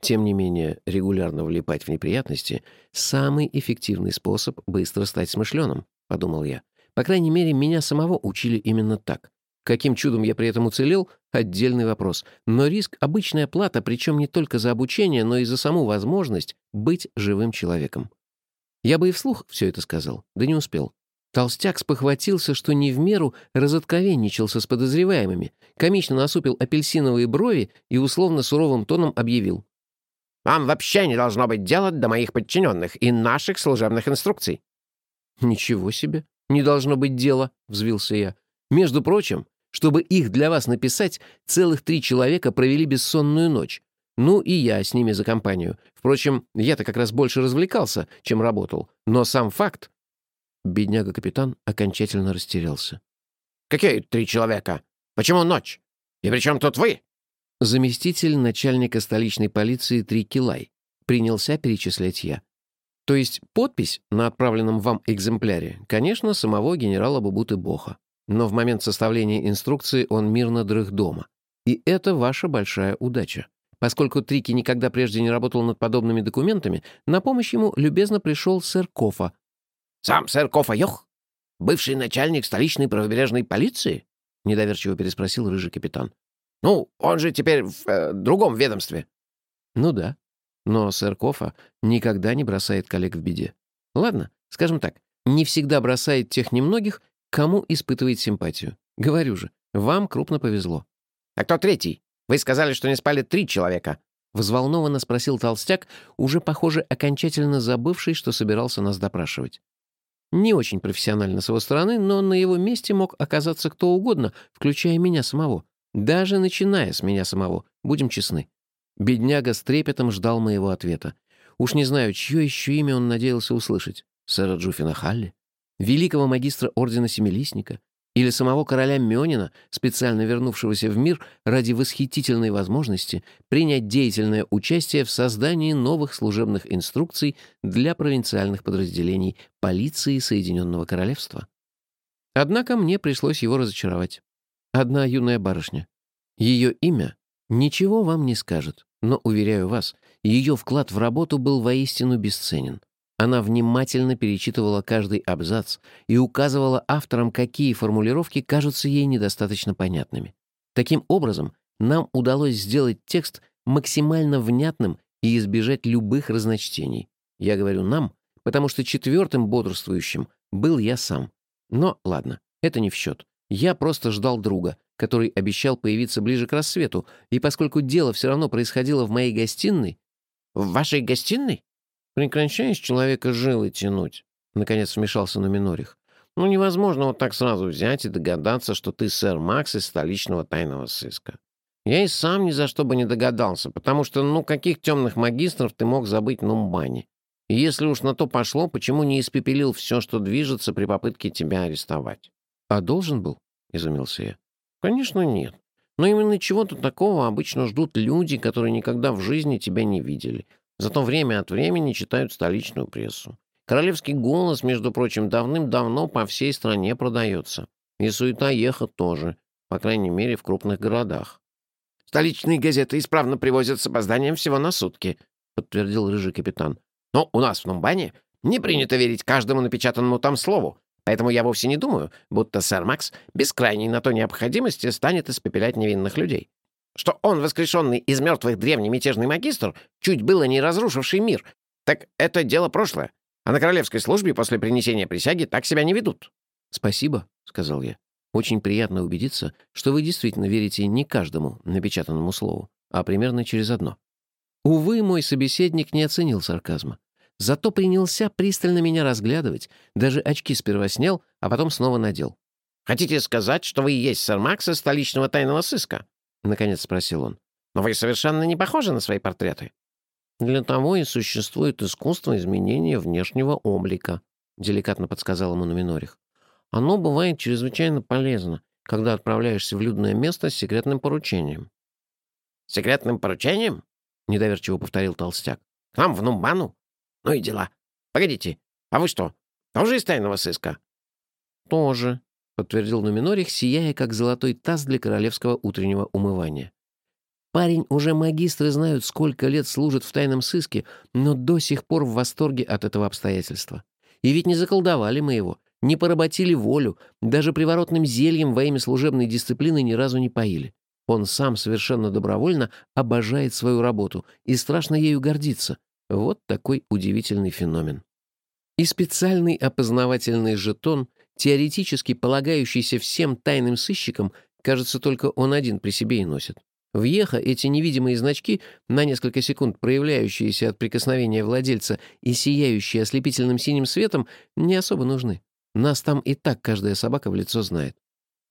Тем не менее, регулярно влипать в неприятности — самый эффективный способ быстро стать смышленым, — подумал я. По крайней мере, меня самого учили именно так. Каким чудом я при этом уцелел — отдельный вопрос. Но риск — обычная плата, причем не только за обучение, но и за саму возможность быть живым человеком. Я бы и вслух все это сказал, да не успел. Толстяк спохватился, что не в меру разоткровенничался с подозреваемыми, комично насупил апельсиновые брови и условно суровым тоном объявил. «Вам вообще не должно быть дела до моих подчиненных и наших служебных инструкций». «Ничего себе! Не должно быть дела!» — взвился я. «Между прочим, чтобы их для вас написать, целых три человека провели бессонную ночь. Ну и я с ними за компанию. Впрочем, я-то как раз больше развлекался, чем работал. Но сам факт Бедняга-капитан окончательно растерялся. «Какие три человека? Почему ночь? И при чем тут вы?» Заместитель начальника столичной полиции Трикилай. Принялся перечислять я. То есть подпись на отправленном вам экземпляре, конечно, самого генерала Бубуты Боха. Но в момент составления инструкции он мирно дрых дома. И это ваша большая удача. Поскольку Трики никогда прежде не работал над подобными документами, на помощь ему любезно пришел сэр Кофа, «Сам сэр Кофайох? Бывший начальник столичной правобережной полиции?» — недоверчиво переспросил рыжий капитан. «Ну, он же теперь в э, другом ведомстве». «Ну да. Но сэр Кофа никогда не бросает коллег в беде. Ладно, скажем так, не всегда бросает тех немногих, кому испытывает симпатию. Говорю же, вам крупно повезло». «А кто третий? Вы сказали, что не спали три человека. Взволнованно спросил толстяк, уже, похоже, окончательно забывший, что собирался нас допрашивать. Не очень профессионально с его стороны, но на его месте мог оказаться кто угодно, включая меня самого. Даже начиная с меня самого, будем честны. Бедняга с трепетом ждал моего ответа. Уж не знаю, чье еще имя он надеялся услышать. Сэра Джуфина Халли? Великого магистра Ордена Семилистника? Или самого короля Мёнина, специально вернувшегося в мир ради восхитительной возможности принять деятельное участие в создании новых служебных инструкций для провинциальных подразделений полиции Соединенного Королевства. Однако мне пришлось его разочаровать. Одна юная барышня. Ее имя ничего вам не скажет, но, уверяю вас, ее вклад в работу был воистину бесценен. Она внимательно перечитывала каждый абзац и указывала авторам, какие формулировки кажутся ей недостаточно понятными. Таким образом, нам удалось сделать текст максимально внятным и избежать любых разночтений. Я говорю «нам», потому что четвертым бодрствующим был я сам. Но ладно, это не в счет. Я просто ждал друга, который обещал появиться ближе к рассвету, и поскольку дело все равно происходило в моей гостиной... «В вашей гостиной?» «Прекращай с человека жилы тянуть», — наконец вмешался Нуминорих. «Ну, невозможно вот так сразу взять и догадаться, что ты сэр Макс из столичного тайного сыска. Я и сам ни за что бы не догадался, потому что, ну, каких темных магистров ты мог забыть в Нумбане? И если уж на то пошло, почему не испепелил все, что движется при попытке тебя арестовать?» «А должен был?» — изумился я. «Конечно, нет. Но именно чего-то такого обычно ждут люди, которые никогда в жизни тебя не видели. Зато время от времени читают столичную прессу. Королевский голос, между прочим, давным-давно по всей стране продается. И суета ехать тоже, по крайней мере, в крупных городах. «Столичные газеты исправно привозят с опозданием всего на сутки», — подтвердил рыжий капитан. «Но у нас в Нумбане не принято верить каждому напечатанному там слову, поэтому я вовсе не думаю, будто сэр Макс без крайней на то необходимости станет испепелять невинных людей что он, воскрешенный из мертвых древний мятежный магистр, чуть было не разрушивший мир, так это дело прошлое. А на королевской службе после принесения присяги так себя не ведут». «Спасибо», — сказал я. «Очень приятно убедиться, что вы действительно верите не каждому напечатанному слову, а примерно через одно». Увы, мой собеседник не оценил сарказма. Зато принялся пристально меня разглядывать, даже очки сперва снял, а потом снова надел. «Хотите сказать, что вы и есть сэр Макс из столичного тайного сыска?» — наконец спросил он. «Но вы совершенно не похожи на свои портреты». «Для того и существует искусство изменения внешнего облика», — деликатно подсказал ему Нуминорих. «Оно бывает чрезвычайно полезно, когда отправляешься в людное место с секретным поручением». «Секретным поручением?» — недоверчиво повторил толстяк. «К нам в Нумбану? Ну и дела. Погодите, а вы что, тоже из тайного сыска?» «Тоже», подтвердил Нуминорих, сияя, как золотой таз для королевского утреннего умывания. Парень уже магистры знают, сколько лет служит в тайном сыске, но до сих пор в восторге от этого обстоятельства. И ведь не заколдовали мы его, не поработили волю, даже приворотным зельем во имя служебной дисциплины ни разу не поили. Он сам совершенно добровольно обожает свою работу и страшно ею гордится. Вот такой удивительный феномен. И специальный опознавательный жетон теоретически полагающийся всем тайным сыщикам, кажется, только он один при себе и носит. В Еха эти невидимые значки, на несколько секунд проявляющиеся от прикосновения владельца и сияющие ослепительным синим светом, не особо нужны. Нас там и так каждая собака в лицо знает.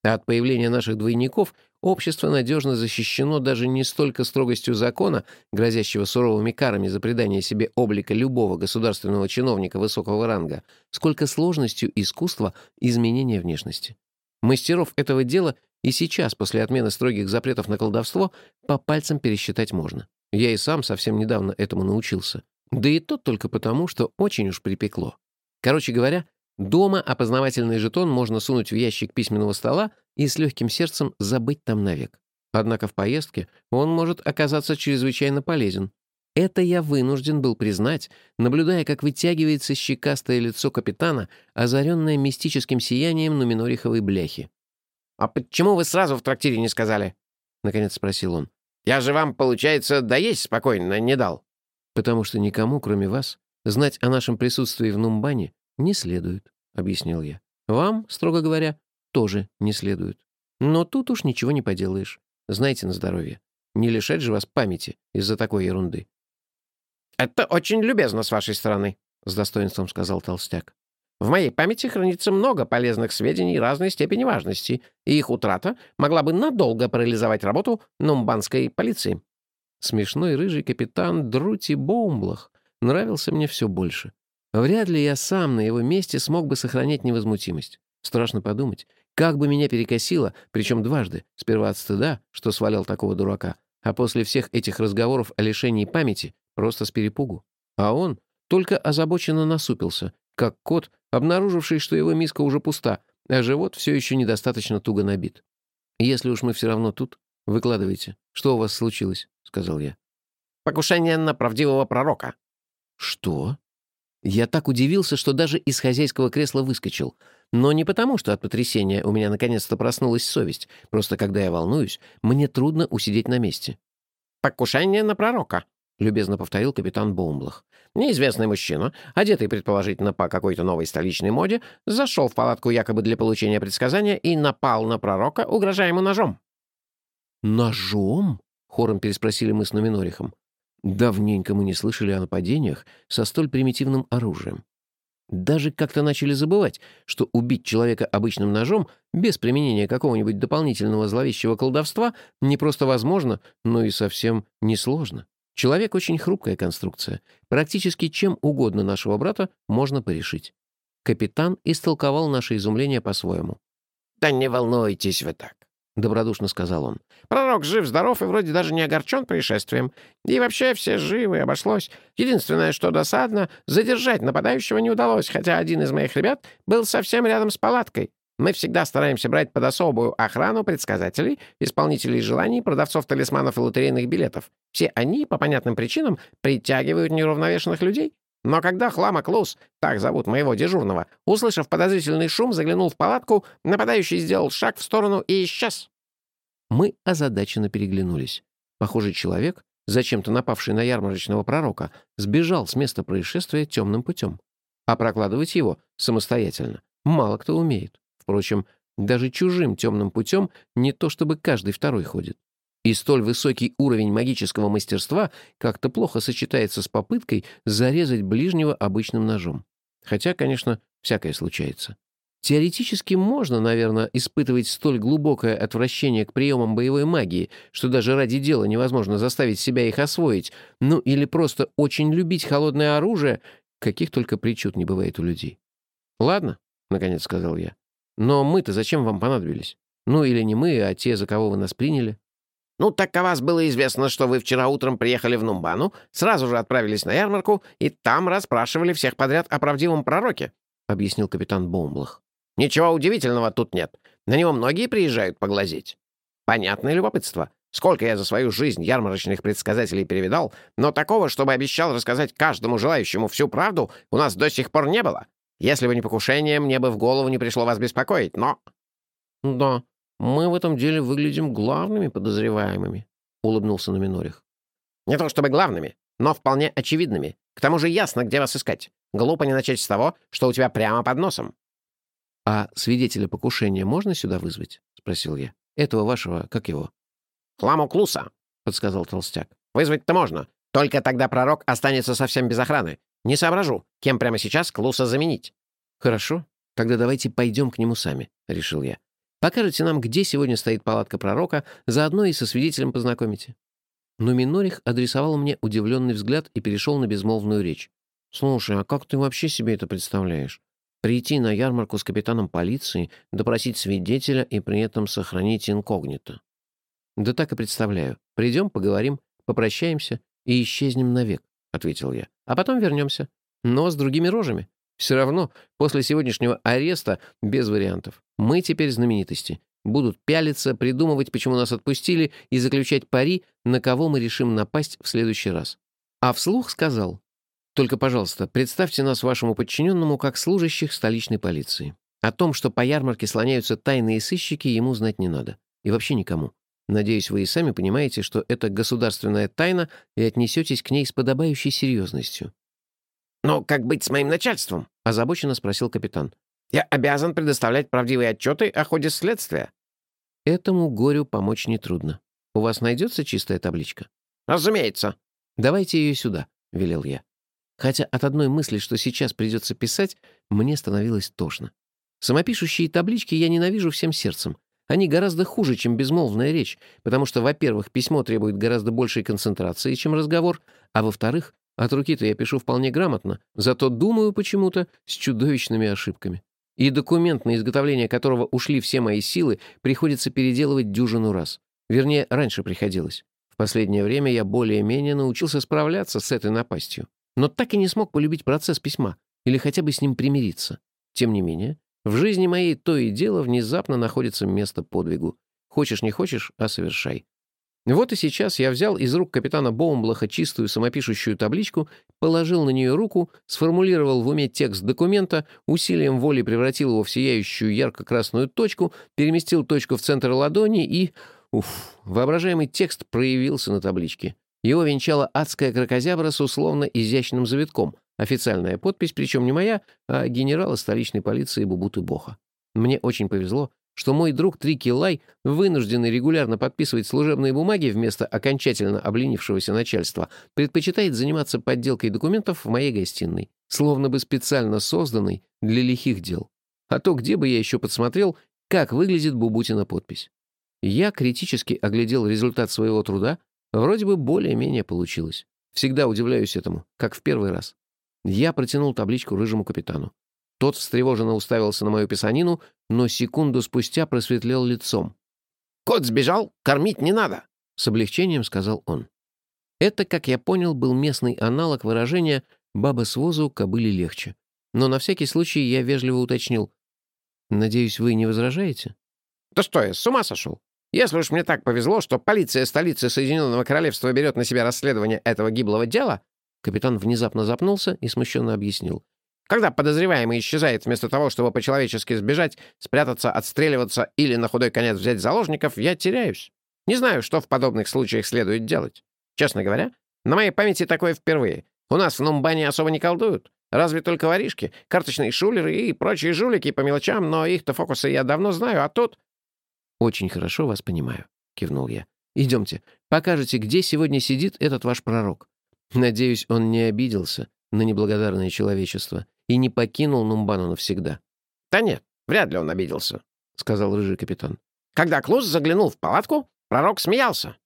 А от появления наших двойников общество надежно защищено даже не столько строгостью закона, грозящего суровыми карами за придание себе облика любого государственного чиновника высокого ранга, сколько сложностью искусства изменения внешности. Мастеров этого дела и сейчас, после отмены строгих запретов на колдовство, по пальцам пересчитать можно. Я и сам совсем недавно этому научился. Да и то только потому, что очень уж припекло. Короче говоря, Дома опознавательный жетон можно сунуть в ящик письменного стола и с легким сердцем забыть там навек. Однако в поездке он может оказаться чрезвычайно полезен. Это я вынужден был признать, наблюдая, как вытягивается щекастое лицо капитана, озаренное мистическим сиянием нуминориховой бляхи. «А почему вы сразу в трактире не сказали?» — наконец спросил он. «Я же вам, получается, доесть спокойно не дал». «Потому что никому, кроме вас, знать о нашем присутствии в Нумбане «Не следует», — объяснил я. «Вам, строго говоря, тоже не следует. Но тут уж ничего не поделаешь. Знайте на здоровье. Не лишать же вас памяти из-за такой ерунды. «Это очень любезно с вашей стороны», — с достоинством сказал Толстяк. «В моей памяти хранится много полезных сведений разной степени важности, и их утрата могла бы надолго парализовать работу нумбанской полиции». Смешной рыжий капитан Друти Боумблах нравился мне все больше. Вряд ли я сам на его месте смог бы сохранять невозмутимость. Страшно подумать, как бы меня перекосило, причем дважды, сперва от стыда, что свалял такого дурака, а после всех этих разговоров о лишении памяти просто с перепугу. А он только озабоченно насупился, как кот, обнаруживший, что его миска уже пуста, а живот все еще недостаточно туго набит. «Если уж мы все равно тут, выкладывайте. Что у вас случилось?» — сказал я. «Покушение на правдивого пророка». «Что?» Я так удивился, что даже из хозяйского кресла выскочил. Но не потому, что от потрясения у меня наконец-то проснулась совесть. Просто когда я волнуюсь, мне трудно усидеть на месте. «Покушение на пророка», — любезно повторил капитан Боумблах. «Неизвестный мужчина, одетый, предположительно, по какой-то новой столичной моде, зашел в палатку якобы для получения предсказания и напал на пророка, угрожая ему ножом». «Ножом?» — хором переспросили мы с Нуминорихом. Давненько мы не слышали о нападениях со столь примитивным оружием. Даже как-то начали забывать, что убить человека обычным ножом без применения какого-нибудь дополнительного зловещего колдовства не просто возможно, но и совсем несложно. Человек очень хрупкая конструкция. Практически чем угодно нашего брата можно порешить. Капитан истолковал наше изумление по-своему. «Да не волнуйтесь вы так. — добродушно сказал он. «Пророк жив-здоров и вроде даже не огорчен происшествием. И вообще все живы, обошлось. Единственное, что досадно, задержать нападающего не удалось, хотя один из моих ребят был совсем рядом с палаткой. Мы всегда стараемся брать под особую охрану предсказателей, исполнителей желаний, продавцов талисманов и лотерейных билетов. Все они, по понятным причинам, притягивают неуравновешенных людей. Но когда Хлама Клус, так зовут моего дежурного, услышав подозрительный шум, заглянул в палатку, нападающий сделал шаг в сторону и исчез. Мы озадаченно переглянулись. Похоже, человек, зачем-то напавший на ярмарочного пророка, сбежал с места происшествия темным путем. А прокладывать его самостоятельно мало кто умеет. Впрочем, даже чужим темным путем не то чтобы каждый второй ходит. И столь высокий уровень магического мастерства как-то плохо сочетается с попыткой зарезать ближнего обычным ножом. Хотя, конечно, всякое случается. Теоретически можно, наверное, испытывать столь глубокое отвращение к приемам боевой магии, что даже ради дела невозможно заставить себя их освоить, ну или просто очень любить холодное оружие, каких только причуд не бывает у людей. «Ладно», — наконец сказал я, — «но мы-то зачем вам понадобились? Ну или не мы, а те, за кого вы нас приняли?» «Ну, так о вас было известно, что вы вчера утром приехали в Нумбану, сразу же отправились на ярмарку и там расспрашивали всех подряд о правдивом пророке», — объяснил капитан Боумблах. «Ничего удивительного тут нет. На него многие приезжают поглазеть. Понятное любопытство. Сколько я за свою жизнь ярмарочных предсказателей перевидал, но такого, чтобы обещал рассказать каждому желающему всю правду, у нас до сих пор не было. Если бы не покушение, мне бы в голову не пришло вас беспокоить, но...» «Да, мы в этом деле выглядим главными подозреваемыми», — улыбнулся Номинорих. «Не то чтобы главными, но вполне очевидными. К тому же ясно, где вас искать. Глупо не начать с того, что у тебя прямо под носом». «А свидетеля покушения можно сюда вызвать?» — спросил я. «Этого вашего, как его?» «Хламу Клуса», — подсказал Толстяк. «Вызвать-то можно. Только тогда пророк останется совсем без охраны. Не соображу, кем прямо сейчас Клуса заменить». «Хорошо. Тогда давайте пойдем к нему сами», — решил я. Покажете нам, где сегодня стоит палатка пророка, заодно и со свидетелем познакомите». Но Минорих адресовал мне удивленный взгляд и перешел на безмолвную речь. «Слушай, а как ты вообще себе это представляешь? Прийти на ярмарку с капитаном полиции, допросить свидетеля и при этом сохранить инкогнито?» «Да так и представляю. Придем, поговорим, попрощаемся и исчезнем навек», — ответил я. «А потом вернемся. Но с другими рожами. Все равно, после сегодняшнего ареста без вариантов. Мы теперь знаменитости. Будут пялиться, придумывать, почему нас отпустили, и заключать пари, на кого мы решим напасть в следующий раз. А вслух сказал. Только, пожалуйста, представьте нас вашему подчиненному как служащих столичной полиции. О том, что по ярмарке слоняются тайные сыщики, ему знать не надо. И вообще никому. Надеюсь, вы и сами понимаете, что это государственная тайна и отнесетесь к ней с подобающей серьезностью. «Но как быть с моим начальством?» — озабоченно спросил капитан. «Я обязан предоставлять правдивые отчеты о ходе следствия». «Этому горю помочь нетрудно», — У вас найдется чистая табличка?» «Разумеется». «Давайте ее сюда», — велел я. Хотя от одной мысли, что сейчас придется писать, мне становилось тошно. Самопишущие таблички я ненавижу всем сердцем. Они гораздо хуже, чем безмолвная речь, потому что, во-первых, письмо требует гораздо большей концентрации, чем разговор, а во-вторых, от руки-то я пишу вполне грамотно, зато думаю почему-то с чудовищными ошибками. И документ, на изготовление которого ушли все мои силы, приходится переделывать дюжину раз. Вернее, раньше приходилось. В последнее время я более-менее научился справляться с этой напастью. Но так и не смог полюбить процесс письма или хотя бы с ним примириться. Тем не менее, в жизни моей то и дело внезапно находится место подвигу. Хочешь не хочешь, а совершай. Вот и сейчас я взял из рук капитана Боумблаха чистую самопишущую табличку, положил на нее руку, сформулировал в уме текст документа, усилием воли превратил его в сияющую ярко-красную точку, переместил точку в центр ладони и... Уф, воображаемый текст проявился на табличке. Его венчала адская крокозябра с условно изящным завитком — Официальная подпись, причем не моя, а генерала столичной полиции Бубуты Боха. Мне очень повезло, что мой друг Трики Лай, вынужденный регулярно подписывать служебные бумаги вместо окончательно обленившегося начальства, предпочитает заниматься подделкой документов в моей гостиной, словно бы специально созданной для лихих дел. А то где бы я еще подсмотрел, как выглядит Бубутина подпись. Я критически оглядел результат своего труда, вроде бы более-менее получилось. Всегда удивляюсь этому, как в первый раз. Я протянул табличку рыжему капитану. Тот встревоженно уставился на мою писанину, но секунду спустя просветлел лицом. «Кот сбежал, кормить не надо», — с облегчением сказал он. Это, как я понял, был местный аналог выражения «баба с возу, кобыли легче». Но на всякий случай я вежливо уточнил. «Надеюсь, вы не возражаете?» «Да что я, с ума сошел? Если уж мне так повезло, что полиция столицы Соединенного Королевства берет на себя расследование этого гиблого дела, Капитан внезапно запнулся и смущенно объяснил. «Когда подозреваемый исчезает вместо того, чтобы по-человечески сбежать, спрятаться, отстреливаться или на худой конец взять заложников, я теряюсь. Не знаю, что в подобных случаях следует делать. Честно говоря, на моей памяти такое впервые. У нас в Нумбане особо не колдуют. Разве только воришки, карточные шулеры и прочие жулики по мелочам, но их-то фокусы я давно знаю, а тут...» «Очень хорошо вас понимаю», — кивнул я. «Идемте, покажете, где сегодня сидит этот ваш пророк. Надеюсь, он не обиделся на неблагодарное человечество и не покинул Нумбану навсегда. «Да нет, вряд ли он обиделся», — сказал рыжий капитан. «Когда Клус заглянул в палатку, пророк смеялся».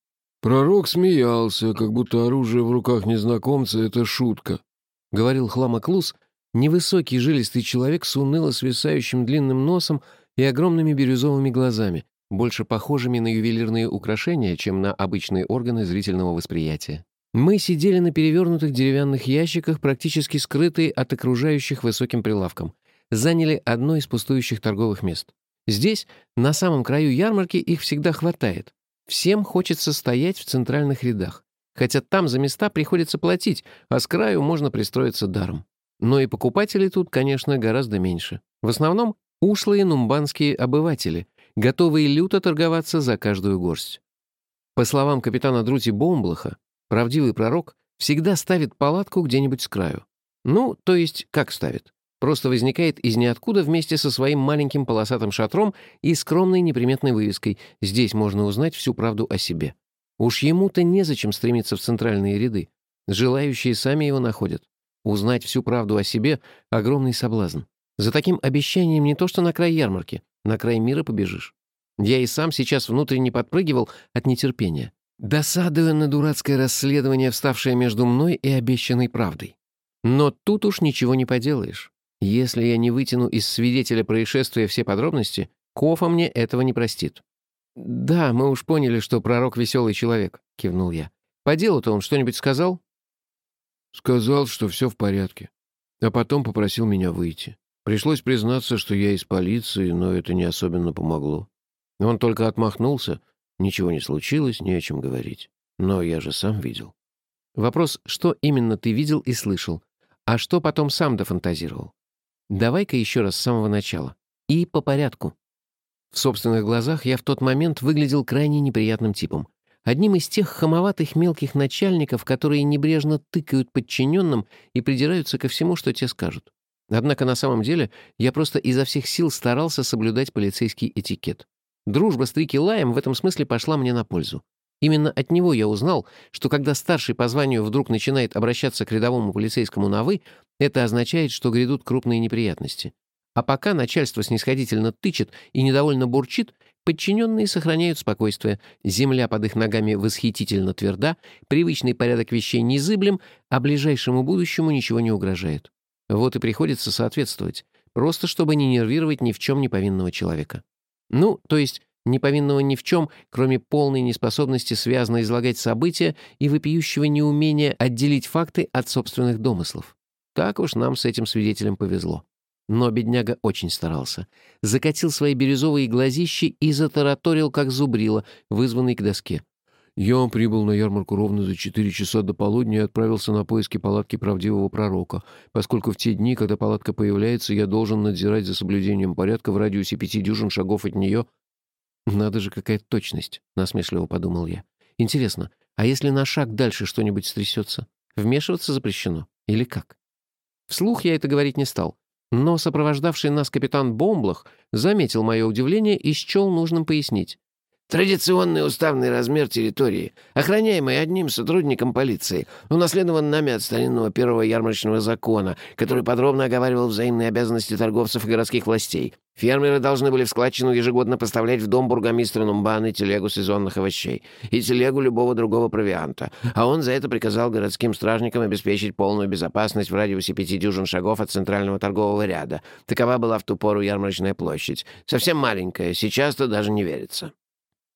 «Пророк смеялся, как будто оружие в руках незнакомца — это шутка», — говорил Хлама Клус, невысокий жилистый человек с уныло свисающим длинным носом и огромными бирюзовыми глазами, больше похожими на ювелирные украшения, чем на обычные органы зрительного восприятия. Мы сидели на перевернутых деревянных ящиках, практически скрытые от окружающих высоким прилавком. Заняли одно из пустующих торговых мест. Здесь, на самом краю ярмарки, их всегда хватает. Всем хочется стоять в центральных рядах. Хотя там за места приходится платить, а с краю можно пристроиться даром. Но и покупателей тут, конечно, гораздо меньше. В основном ушлые нумбанские обыватели, готовые люто торговаться за каждую горсть. По словам капитана Друти Боумблаха, Правдивый пророк всегда ставит палатку где-нибудь с краю. Ну, то есть, как ставит? Просто возникает из ниоткуда вместе со своим маленьким полосатым шатром и скромной неприметной вывеской «Здесь можно узнать всю правду о себе». Уж ему-то незачем стремиться в центральные ряды. Желающие сами его находят. Узнать всю правду о себе — огромный соблазн. За таким обещанием не то что на край ярмарки, на край мира побежишь. Я и сам сейчас внутренне подпрыгивал от нетерпения досадуя на дурацкое расследование, вставшее между мной и обещанной правдой. Но тут уж ничего не поделаешь. Если я не вытяну из свидетеля происшествия все подробности, Кофа мне этого не простит. «Да, мы уж поняли, что пророк веселый человек», — кивнул я. «По делу-то он что-нибудь сказал?» «Сказал, что все в порядке. А потом попросил меня выйти. Пришлось признаться, что я из полиции, но это не особенно помогло. Он только отмахнулся, Ничего не случилось, не о чем говорить. Но я же сам видел. Вопрос, что именно ты видел и слышал, а что потом сам дофантазировал? Давай-ка еще раз с самого начала. И по порядку. В собственных глазах я в тот момент выглядел крайне неприятным типом. Одним из тех хамоватых мелких начальников, которые небрежно тыкают подчиненным и придираются ко всему, что те скажут. Однако на самом деле я просто изо всех сил старался соблюдать полицейский этикет. Дружба с Трики Лаем в этом смысле пошла мне на пользу. Именно от него я узнал, что когда старший по званию вдруг начинает обращаться к рядовому полицейскому на «вы», это означает, что грядут крупные неприятности. А пока начальство снисходительно тычет и недовольно бурчит, подчиненные сохраняют спокойствие, земля под их ногами восхитительно тверда, привычный порядок вещей незыблем, а ближайшему будущему ничего не угрожает. Вот и приходится соответствовать, просто чтобы не нервировать ни в чем не повинного человека. Ну, то есть не повинного ни в чем, кроме полной неспособности связно излагать события и вопиющего неумения отделить факты от собственных домыслов. Так уж нам с этим свидетелем повезло. Но бедняга очень старался. Закатил свои бирюзовые глазищи и затараторил, как зубрила, вызванный к доске. Я прибыл на ярмарку ровно за четыре часа до полудня и отправился на поиски палатки правдивого пророка, поскольку в те дни, когда палатка появляется, я должен надзирать за соблюдением порядка в радиусе пяти дюжин шагов от нее. «Надо же, какая точность!» — насмешливо подумал я. «Интересно, а если на шаг дальше что-нибудь стрясется? Вмешиваться запрещено? Или как?» Вслух я это говорить не стал, но сопровождавший нас капитан Бомблах заметил мое удивление и счел нужным пояснить. Традиционный уставный размер территории, охраняемый одним сотрудником полиции, унаследован нами от старинного первого ярмарочного закона, который подробно оговаривал взаимные обязанности торговцев и городских властей. Фермеры должны были в складчину ежегодно поставлять в дом бургомистра Нумбаны телегу сезонных овощей и телегу любого другого провианта, а он за это приказал городским стражникам обеспечить полную безопасность в радиусе пяти дюжин шагов от центрального торгового ряда. Такова была в ту пору ярмарочная площадь. Совсем маленькая, сейчас-то даже не верится.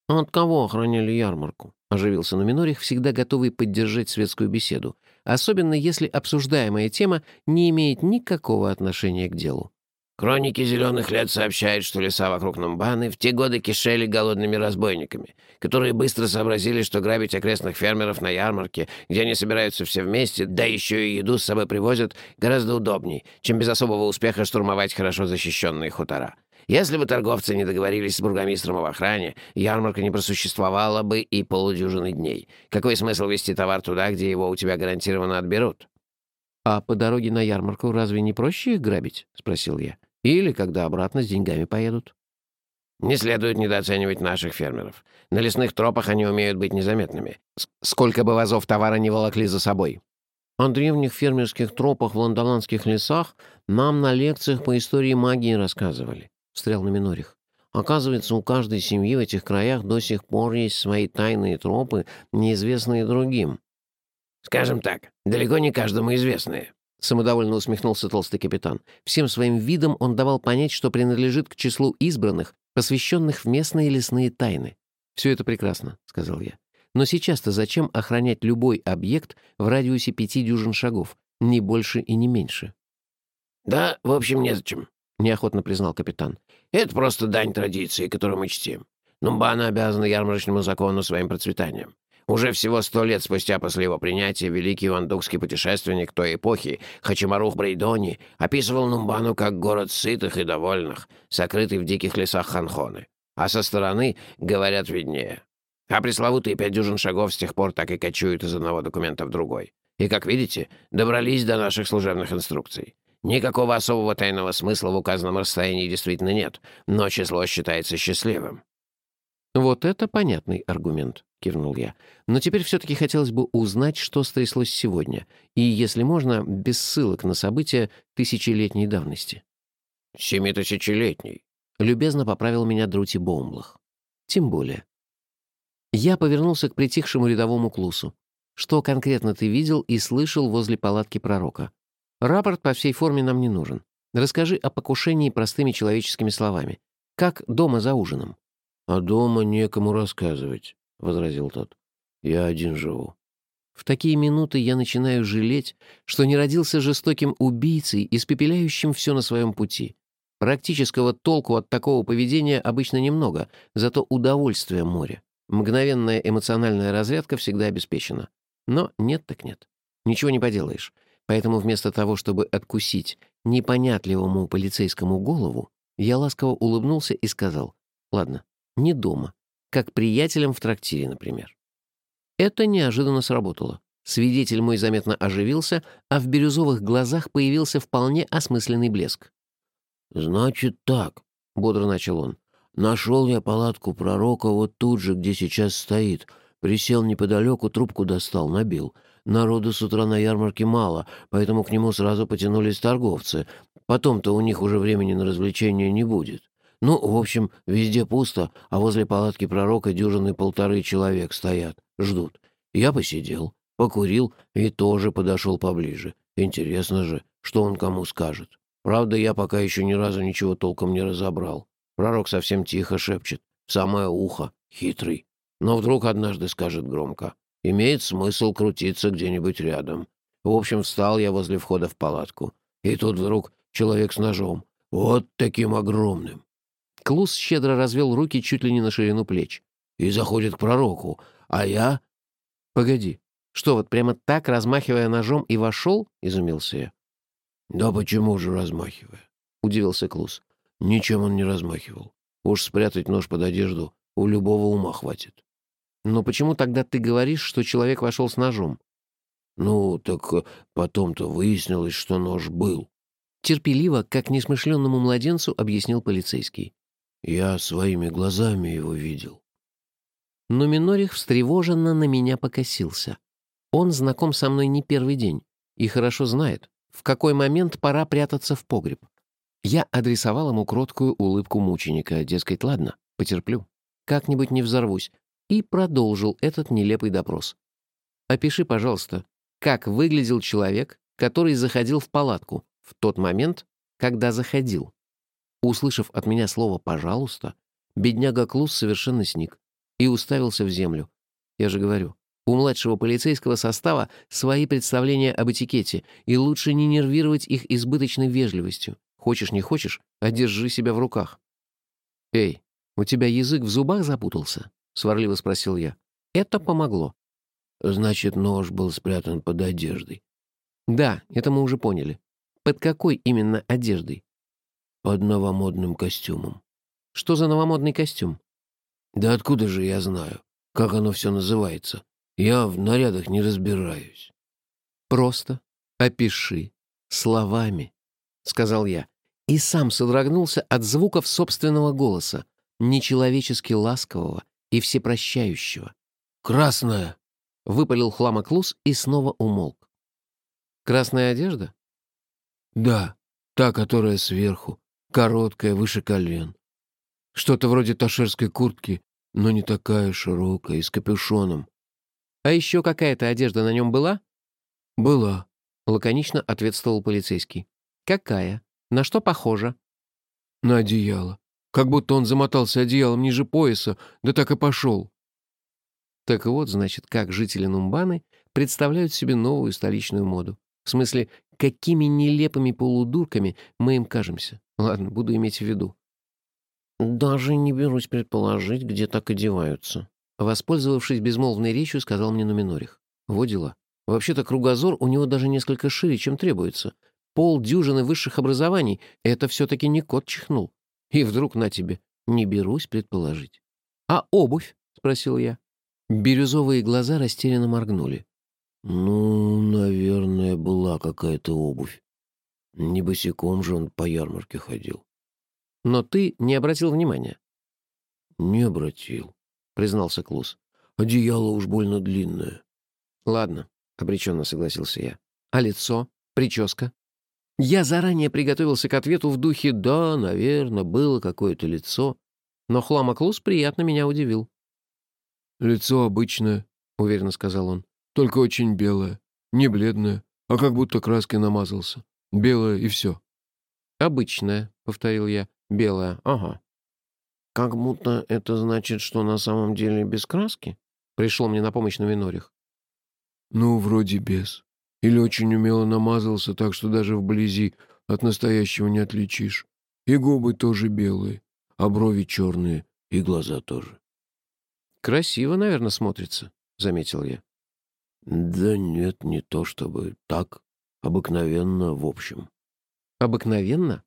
«От кого охраняли ярмарку?» — оживился Нуминорих, всегда готовый поддержать светскую беседу, особенно если обсуждаемая тема не имеет никакого отношения к делу. Хроники «Зеленых лет» сообщают, что леса вокруг Нумбаны в те годы кишели голодными разбойниками, которые быстро сообразили, что грабить окрестных фермеров на ярмарке, где они собираются все вместе, да еще и еду с собой привозят, гораздо удобней, чем без особого успеха штурмовать хорошо защищенные хутора. Если бы торговцы не договорились с бургомистром об охране, ярмарка не просуществовала бы и полудюжины дней. Какой смысл вести товар туда, где его у тебя гарантированно отберут? «А по дороге на ярмарку разве не проще их грабить?» — спросил я. «Или когда обратно с деньгами поедут?» «Не следует недооценивать наших фермеров. На лесных тропах они умеют быть незаметными. Сколько бы вазов товара не волокли за собой». О древних фермерских тропах в лондонских лесах нам на лекциях по истории магии рассказывали встрял на Минорих. Оказывается, у каждой семьи в этих краях до сих пор есть свои тайные тропы, неизвестные другим. «Скажем так, далеко не каждому известные», — самодовольно усмехнулся толстый капитан. Всем своим видом он давал понять, что принадлежит к числу избранных, посвященных в местные лесные тайны. «Все это прекрасно», — сказал я. «Но сейчас-то зачем охранять любой объект в радиусе пяти дюжин шагов? Ни больше и не меньше». «Да, в общем, незачем», — неохотно признал капитан. «Это просто дань традиции, которую мы чтим. Нумбана обязана ярмарочному закону своим процветанием. Уже всего сто лет спустя после его принятия великий вандукский путешественник той эпохи Хачимарух Брейдони описывал Нумбану как город сытых и довольных, сокрытый в диких лесах Ханхоны. А со стороны, говорят, виднее. А пресловутые пять дюжин шагов с тех пор так и кочуют из одного документа в другой. И, как видите, добрались до наших служебных инструкций. Никакого особого тайного смысла в указанном расстоянии действительно нет, но число считается счастливым». «Вот это понятный аргумент», — кивнул я. «Но теперь все-таки хотелось бы узнать, что стряслось сегодня, и, если можно, без ссылок на события тысячелетней давности». «Семитысячелетней», — любезно поправил меня Друти Боумблах. «Тем более». Я повернулся к притихшему рядовому Клусу. «Что конкретно ты видел и слышал возле палатки пророка?» Рапорт по всей форме нам не нужен. Расскажи о покушении простыми человеческими словами. Как дома за ужином?» «А дома некому рассказывать», — возразил тот. «Я один живу». В такие минуты я начинаю жалеть, что не родился жестоким убийцей, испепеляющим все на своем пути. Практического толку от такого поведения обычно немного, зато удовольствие море. Мгновенная эмоциональная разрядка всегда обеспечена. Но нет так нет. Ничего не поделаешь. Поэтому вместо того, чтобы откусить непонятливому полицейскому голову, я ласково улыбнулся и сказал, «Ладно, не дома, как приятелям в трактире, например». Это неожиданно сработало. Свидетель мой заметно оживился, а в бирюзовых глазах появился вполне осмысленный блеск. «Значит так», — бодро начал он. «Нашел я палатку пророка вот тут же, где сейчас стоит, Присел неподалеку, трубку достал, набил. Народу с утра на ярмарке мало, поэтому к нему сразу потянулись торговцы. Потом-то у них уже времени на развлечения не будет. Ну, в общем, везде пусто, а возле палатки пророка дюжины полторы человек стоят, ждут. Я посидел, покурил и тоже подошел поближе. Интересно же, что он кому скажет. Правда, я пока еще ни разу ничего толком не разобрал. Пророк совсем тихо шепчет, самое ухо, хитрый. Но вдруг однажды скажет громко. Имеет смысл крутиться где-нибудь рядом. В общем, встал я возле входа в палатку. И тут вдруг человек с ножом. Вот таким огромным. Клус щедро развел руки чуть ли не на ширину плеч. И заходит к пророку. А я... Погоди. Что, вот прямо так, размахивая ножом, и вошел? Изумился я. Да почему же размахивая? Удивился Клус. Ничем он не размахивал. Уж спрятать нож под одежду у любого ума хватит. Но почему тогда ты говоришь, что человек вошел с ножом? Ну, так э, потом-то выяснилось, что нож был. Терпеливо, как несмышленному младенцу, объяснил полицейский. Я своими глазами его видел. Но Минорих встревоженно на меня покосился. Он знаком со мной не первый день и хорошо знает, в какой момент пора прятаться в погреб. Я адресовал ему кроткую улыбку мученика, дескать, ладно, потерплю, как-нибудь не взорвусь, и продолжил этот нелепый допрос. «Опиши, пожалуйста, как выглядел человек, который заходил в палатку в тот момент, когда заходил?» Услышав от меня слово «пожалуйста», бедняга Клус совершенно сник и уставился в землю. Я же говорю, у младшего полицейского состава свои представления об этикете, и лучше не нервировать их избыточной вежливостью. Хочешь, не хочешь, а держи себя в руках. «Эй, у тебя язык в зубах запутался?» — сварливо спросил я. Это помогло. Значит, нож был спрятан под одеждой. Да, это мы уже поняли. Под какой именно одеждой? Под новомодным костюмом. Что за новомодный костюм? Да откуда же я знаю, как оно все называется? Я в нарядах не разбираюсь. Просто опиши словами, — сказал я, и сам содрогнулся от звуков собственного голоса, нечеловечески ласкового и всепрощающего. «Красная!» — выпалил хламоклус и снова умолк. «Красная одежда?» «Да, та, которая сверху, короткая, выше колен. Что-то вроде ташерской куртки, но не такая широкая и с капюшоном». «А еще какая-то одежда на нем была?» «Была», — лаконично ответствовал полицейский. «Какая? На что похожа?» «На одеяло. Как будто он замотался одеялом ниже пояса, да так и пошел. Так вот, значит, как жители Нумбаны представляют себе новую столичную моду. В смысле, какими нелепыми полудурками мы им кажемся. Ладно, буду иметь в виду. «Даже не берусь предположить, где так одеваются», Воспользовавшись безмолвной речью, сказал мне Нуминорих. «Во дела. Вообще-то кругозор у него даже несколько шире, чем требуется. Пол дюжины высших образований — это все-таки не кот чихнул. И вдруг на тебе. Не берусь предположить. «А обувь?» — спросил я. Бирюзовые глаза растерянно моргнули. «Ну, наверное, была какая-то обувь. Не босиком же он по ярмарке ходил». «Но ты не обратил внимания?» «Не обратил», — признался Клус. «Одеяло уж больно длинное». «Ладно», — обреченно согласился я. «А лицо? Прическа?» Я заранее приготовился к ответу в духе «да, наверное, было какое-то лицо», но Хламоклус приятно меня удивил. «Лицо обычное», — уверенно сказал он, — «только очень белое, не бледное, а как будто краской намазался. Белое и все». «Обычное», — повторил я, — «белое, ага». «Как будто это значит, что на самом деле без краски?» — пришло мне на помощь Новинорих. «Ну, вроде без», или очень умело намазался, так что даже вблизи от настоящего не отличишь. И губы тоже белые, а брови черные, и глаза тоже. «Красиво, наверное, смотрится», — заметил я. «Да нет, не то чтобы так. Обыкновенно, в общем». «Обыкновенно?»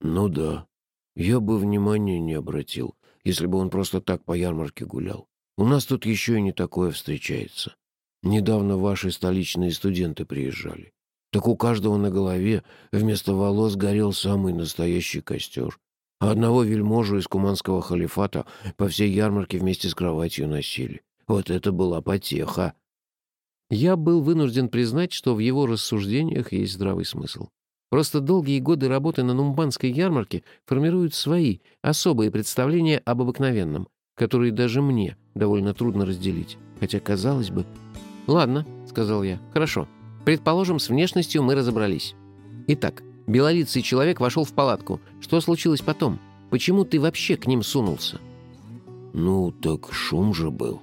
«Ну да. Я бы внимания не обратил, если бы он просто так по ярмарке гулял. У нас тут еще и не такое встречается. Недавно ваши столичные студенты приезжали. Так у каждого на голове вместо волос горел самый настоящий костер. А одного вельможу из куманского халифата по всей ярмарке вместе с кроватью носили. Вот это была потеха. Я был вынужден признать, что в его рассуждениях есть здравый смысл. Просто долгие годы работы на Нумбанской ярмарке формируют свои, особые представления об обыкновенном, которые даже мне довольно трудно разделить. Хотя, казалось бы... «Ладно», — сказал я, — «хорошо. Предположим, с внешностью мы разобрались. Итак, белолицый человек вошел в палатку. Что случилось потом? Почему ты вообще к ним сунулся?» «Ну, так шум же был»,